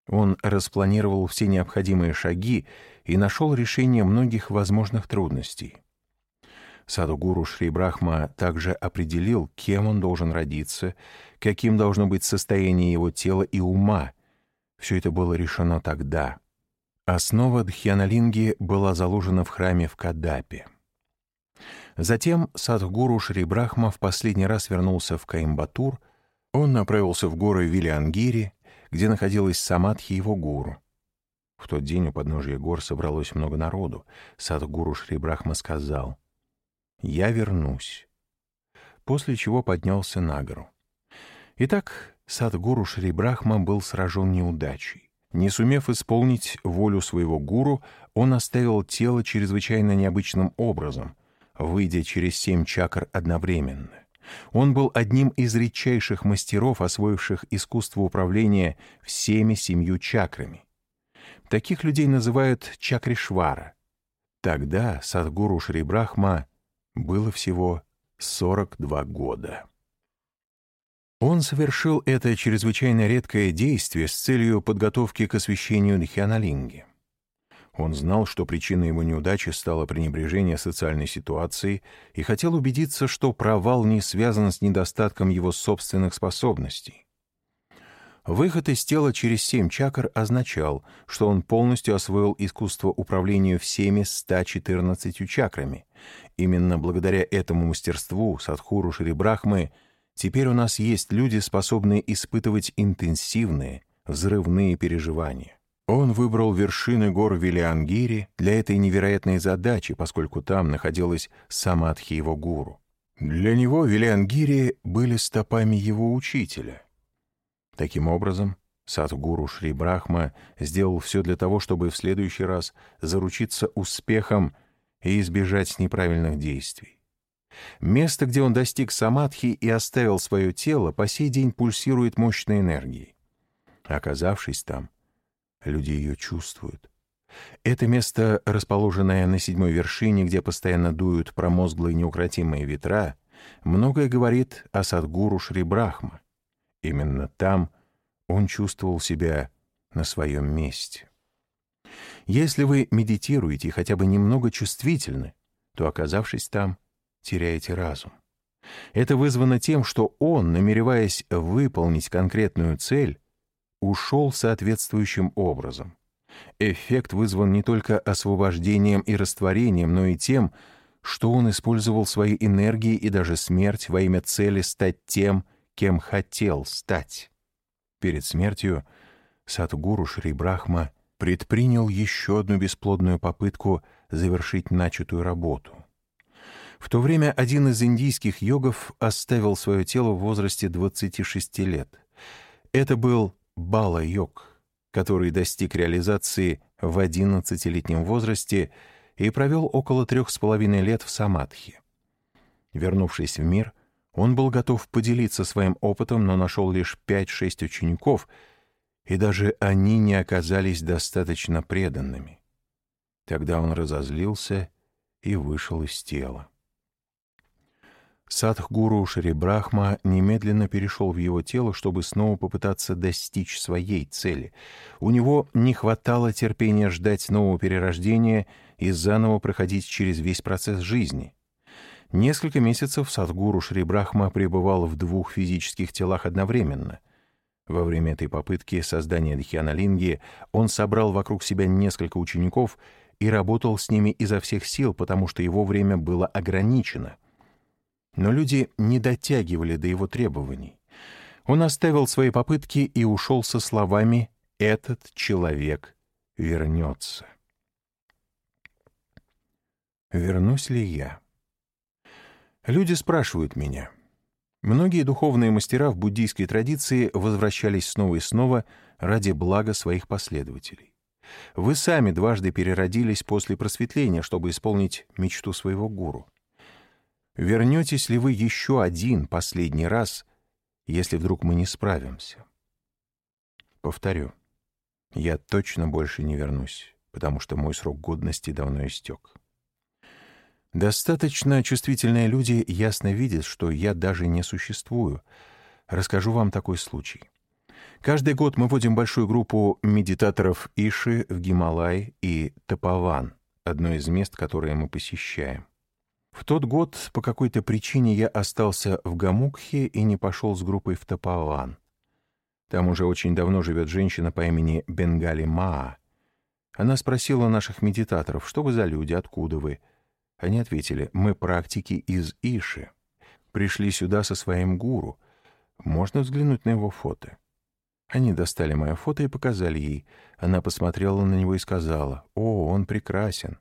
Он распланировал все необходимые шаги и нашел решение многих возможных трудностей. Садугуру Шри Брахма также определил, кем он должен родиться, каким должно быть состояние его тела и ума. Все это было решено тогда. Основа Дхьяналинги была заложена в храме в Кадапе. Затем Садхгуру Шри Брахма в последний раз вернулся в Каимбатур, он направился в горы Вилиангири, где находилась самадхи его гуру. В тот день у подножия гор собралось много народу. Садгуру Шри Брахма сказал, «Я вернусь», после чего поднялся на гору. Итак, Садгуру Шри Брахма был сражен неудачей. Не сумев исполнить волю своего гуру, он оставил тело чрезвычайно необычным образом, выйдя через семь чакр одновременно. Он был одним из редчайших мастеров, освоивших искусство управления всеми семью чакрами. Таких людей называют чакришвара. Тогда Садгуру Шри Брахма было всего 42 года. Он совершил это чрезвычайно редкое действие с целью подготовки к освящению Дхьяналинги. Он знал, что причиной его неудачи стало пренебрежение социальной ситуацией и хотел убедиться, что провал не связан с недостатком его собственных способностей. Выход из тела через семь чакр означал, что он полностью освоил искусство управления всеми 114 чакрами. Именно благодаря этому мастерству Садхуру Шри Брахмы — Теперь у нас есть люди, способные испытывать интенсивные, взрывные переживания. Он выбрал вершины гор Вилиангири для этой невероятной задачи, поскольку там находилась самадхи его гуру. Для него Вилиангири были стопами его учителя. Таким образом, Садгуру Шри Брахма сделал все для того, чтобы в следующий раз заручиться успехом и избежать неправильных действий. Место, где он достиг самадхи и оставил свое тело, по сей день пульсирует мощной энергией. Оказавшись там, люди ее чувствуют. Это место, расположенное на седьмой вершине, где постоянно дуют промозглые неукротимые ветра, многое говорит о Садгуру Шри Брахма. Именно там он чувствовал себя на своем месте. Если вы медитируете хотя бы немного чувствительны, то, оказавшись там, теряете разум. Это вызвано тем, что он, намереваясь выполнить конкретную цель, ушел соответствующим образом. Эффект вызван не только освобождением и растворением, но и тем, что он использовал свои энергии и даже смерть во имя цели стать тем, кем хотел стать. Перед смертью Сатгуру Шри Брахма предпринял еще одну бесплодную попытку завершить начатую работу. В то время один из индийских йогов оставил свое тело в возрасте 26 лет. Это был Бала-йог, который достиг реализации в 11-летнем возрасте и провел около трех с половиной лет в самадхи. Вернувшись в мир, он был готов поделиться своим опытом, но нашел лишь 5-6 учеников, и даже они не оказались достаточно преданными. Тогда он разозлился и вышел из тела. Садхгуру Шри Брахма немедленно перешел в его тело, чтобы снова попытаться достичь своей цели. У него не хватало терпения ждать нового перерождения и заново проходить через весь процесс жизни. Несколько месяцев Садхгуру Шри Брахма пребывал в двух физических телах одновременно. Во время этой попытки создания Дхьяналинги он собрал вокруг себя несколько учеников и работал с ними изо всех сил, потому что его время было ограничено — но люди не дотягивали до его требований. Он оставил свои попытки и ушел со словами «Этот человек вернется». Вернусь ли я? Люди спрашивают меня. Многие духовные мастера в буддийской традиции возвращались снова и снова ради блага своих последователей. Вы сами дважды переродились после просветления, чтобы исполнить мечту своего гуру. Вернетесь ли вы еще один последний раз, если вдруг мы не справимся? Повторю, я точно больше не вернусь, потому что мой срок годности давно истек. Достаточно чувствительные люди ясно видят, что я даже не существую. Расскажу вам такой случай. Каждый год мы водим большую группу медитаторов Иши в Гималай и Тапаван, одно из мест, которые мы посещаем. В тот год по какой-то причине я остался в Гамукхе и не пошел с группой в Тапалан. Там уже очень давно живет женщина по имени Бенгали Маа. Она спросила наших медитаторов, что вы за люди, откуда вы. Они ответили, мы практики из Иши. Пришли сюда со своим гуру. Можно взглянуть на его фото. Они достали мое фото и показали ей. Она посмотрела на него и сказала, «О, он прекрасен.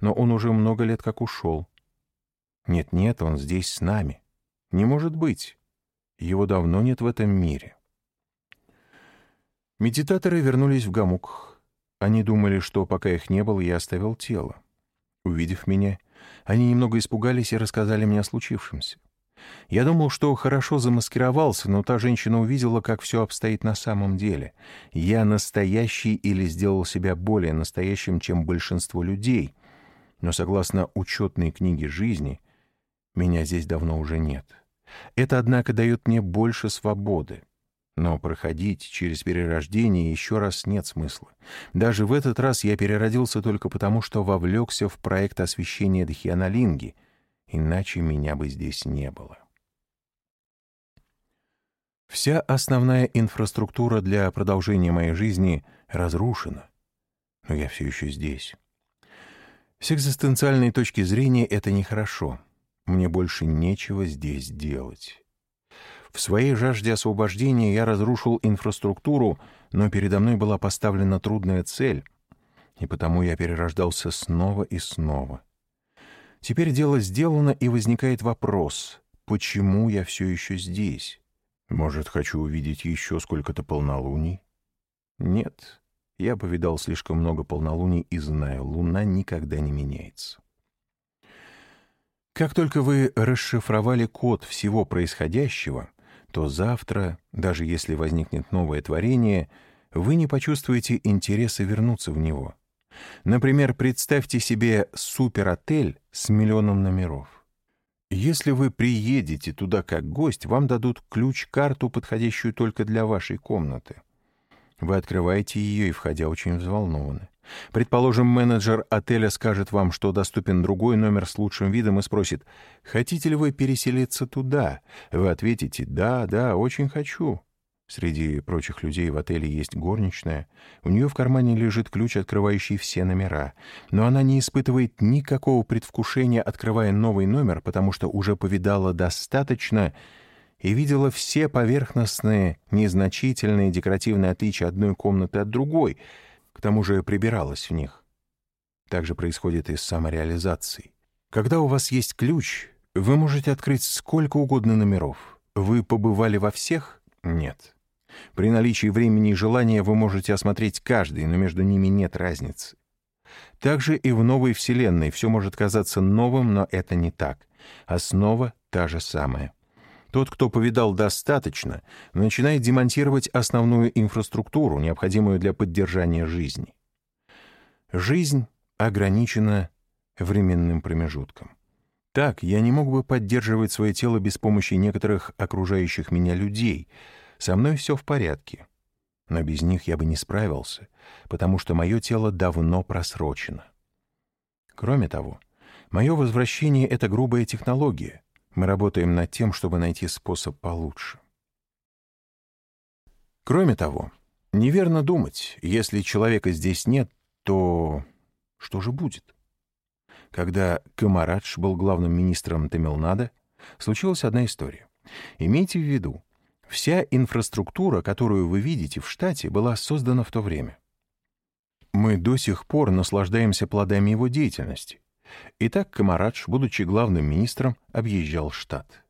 Но он уже много лет как ушел. Нет-нет, он здесь с нами. Не может быть. Его давно нет в этом мире. Медитаторы вернулись в Гамук. Они думали, что пока их не было, я оставил тело. Увидев меня, они немного испугались и рассказали мне о случившемся. Я думал, что хорошо замаскировался, но та женщина увидела, как все обстоит на самом деле. Я настоящий или сделал себя более настоящим, чем большинство людей. Но согласно учетной книге жизни, меня здесь давно уже нет. Это, однако, дает мне больше свободы. Но проходить через перерождение еще раз нет смысла. Даже в этот раз я переродился только потому, что вовлекся в проект освещения Дхьяналинги, иначе меня бы здесь не было. Вся основная инфраструктура для продолжения моей жизни разрушена, но я все еще здесь. С экзистенциальной точки зрения это нехорошо. Мне больше нечего здесь делать. В своей жажде освобождения я разрушил инфраструктуру, но передо мной была поставлена трудная цель, и потому я перерождался снова и снова. Теперь дело сделано, и возникает вопрос, почему я все еще здесь? Может, хочу увидеть еще сколько-то полнолуний? Нет, я повидал слишком много полнолуний и знаю, луна никогда не меняется. Как только вы расшифровали код всего происходящего, то завтра, даже если возникнет новое творение, вы не почувствуете интереса вернуться в него. Например, представьте себе суперотель с миллионом номеров. Если вы приедете туда как гость, вам дадут ключ-карту, подходящую только для вашей комнаты. Вы открываете ее и, входя, очень взволнованы. Предположим, менеджер отеля скажет вам, что доступен другой номер с лучшим видом и спросит, хотите ли вы переселиться туда? Вы ответите «да, да, очень хочу». Среди прочих людей в отеле есть горничная. У нее в кармане лежит ключ, открывающий все номера. Но она не испытывает никакого предвкушения, открывая новый номер, потому что уже повидала достаточно и видела все поверхностные, незначительные декоративные отличия одной комнаты от другой, к тому же прибиралась в них. Так же происходит и с самореализацией. Когда у вас есть ключ, вы можете открыть сколько угодно номеров. Вы побывали во всех? Нет. При наличии времени и желания вы можете осмотреть каждый, но между ними нет разницы. Также и в новой Вселенной все может казаться новым, но это не так. Основа та же самая. Тот, кто повидал достаточно, начинает демонтировать основную инфраструктуру, необходимую для поддержания жизни. Жизнь ограничена временным промежутком. Так, я не мог бы поддерживать свое тело без помощи некоторых окружающих меня людей — со мной все в порядке. Но без них я бы не справился, потому что мое тело давно просрочено. Кроме того, мое возвращение — это грубая технология. Мы работаем над тем, чтобы найти способ получше. Кроме того, неверно думать, если человека здесь нет, то что же будет? Когда Камарадж был главным министром Тамилнада, случилась одна история. Имейте в виду, Вся инфраструктура, которую вы видите в штате, была создана в то время. Мы до сих пор наслаждаемся плодами его деятельности. Итак, Камарадж, будучи главным министром, объезжал штат.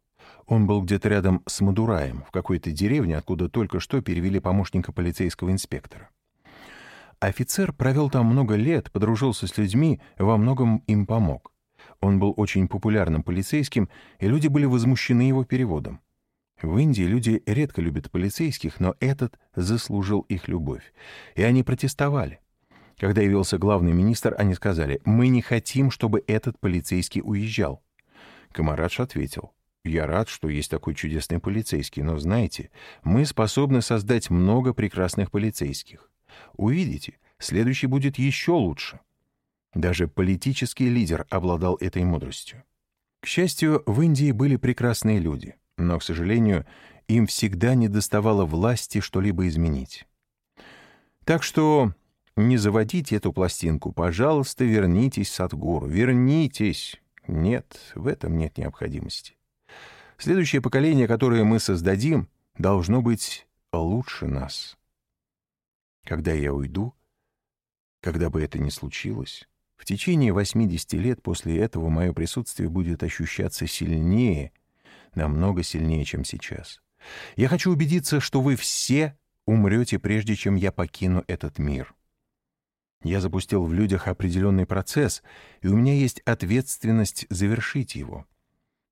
Он был где-то рядом с Мадураем, в какой-то деревне, откуда только что перевели помощника полицейского инспектора. Офицер провел там много лет, подружился с людьми, во многом им помог. Он был очень популярным полицейским, и люди были возмущены его переводом. В Индии люди редко любят полицейских, но этот заслужил их любовь. И они протестовали. Когда явился главный министр, они сказали, «Мы не хотим, чтобы этот полицейский уезжал». Камарадж ответил, «Я рад, что есть такой чудесный полицейский, но знаете, мы способны создать много прекрасных полицейских. Увидите, следующий будет еще лучше». Даже политический лидер обладал этой мудростью. К счастью, в Индии были прекрасные люди — но, к сожалению, им всегда не доставало власти что-либо изменить. Так что не заводите эту пластинку, пожалуйста, вернитесь, Садгуру, вернитесь. Нет, в этом нет необходимости. Следующее поколение, которое мы создадим, должно быть лучше нас. Когда я уйду, когда бы это ни случилось, в течение 80 лет после этого мое присутствие будет ощущаться сильнее, намного сильнее, чем сейчас. Я хочу убедиться, что вы все умрете, прежде чем я покину этот мир. Я запустил в людях определенный процесс, и у меня есть ответственность завершить его.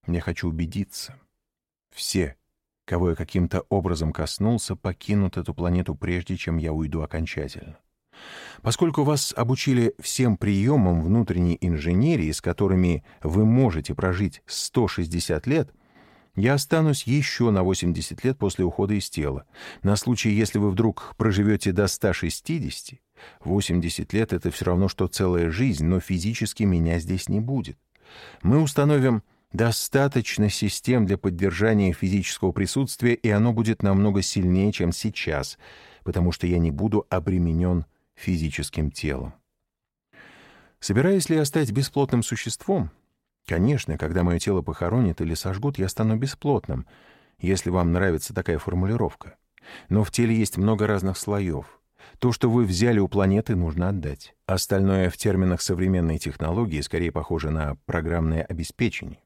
Я хочу убедиться. Все, кого я каким-то образом коснулся, покинут эту планету, прежде чем я уйду окончательно. Поскольку вас обучили всем приемам внутренней инженерии, с которыми вы можете прожить 160 лет, я останусь еще на 80 лет после ухода из тела. На случай, если вы вдруг проживете до 160, 80 лет — это все равно, что целая жизнь, но физически меня здесь не будет. Мы установим достаточно систем для поддержания физического присутствия, и оно будет намного сильнее, чем сейчас, потому что я не буду обременен физическим телом. Собираюсь ли я стать бесплотным существом? Конечно, когда мое тело похоронят или сожгут, я стану бесплотным, если вам нравится такая формулировка. Но в теле есть много разных слоев. То, что вы взяли у планеты, нужно отдать. Остальное в терминах современной технологии скорее похоже на программное обеспечение.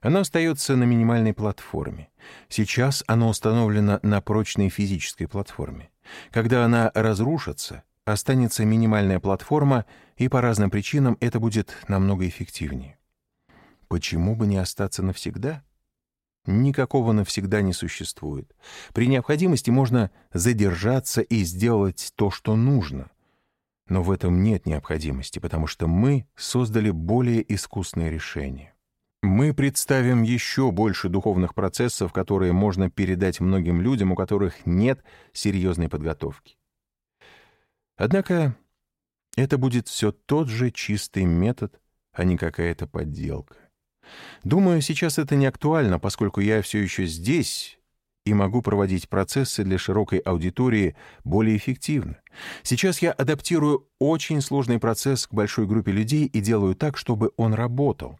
Оно остается на минимальной платформе. Сейчас оно установлено на прочной физической платформе. Когда она разрушится, останется минимальная платформа, и по разным причинам это будет намного эффективнее. Почему бы не остаться навсегда? Никакого навсегда не существует. При необходимости можно задержаться и сделать то, что нужно. Но в этом нет необходимости, потому что мы создали более искусное решение. Мы представим еще больше духовных процессов, которые можно передать многим людям, у которых нет серьезной подготовки. Однако это будет все тот же чистый метод, а не какая-то подделка. Думаю, сейчас это не актуально, поскольку я все еще здесь и могу проводить процессы для широкой аудитории более эффективно. Сейчас я адаптирую очень сложный процесс к большой группе людей и делаю так, чтобы он работал.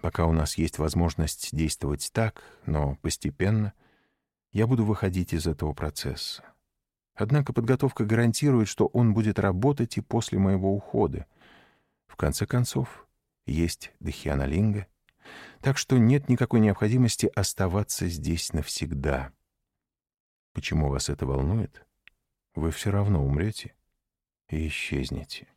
Пока у нас есть возможность действовать так, но постепенно, я буду выходить из этого процесса. Однако подготовка гарантирует, что он будет работать и после моего ухода. В конце концов, есть Дхьяналинга, так что нет никакой необходимости оставаться здесь навсегда. Почему вас это волнует? Вы все равно умрете и исчезнете.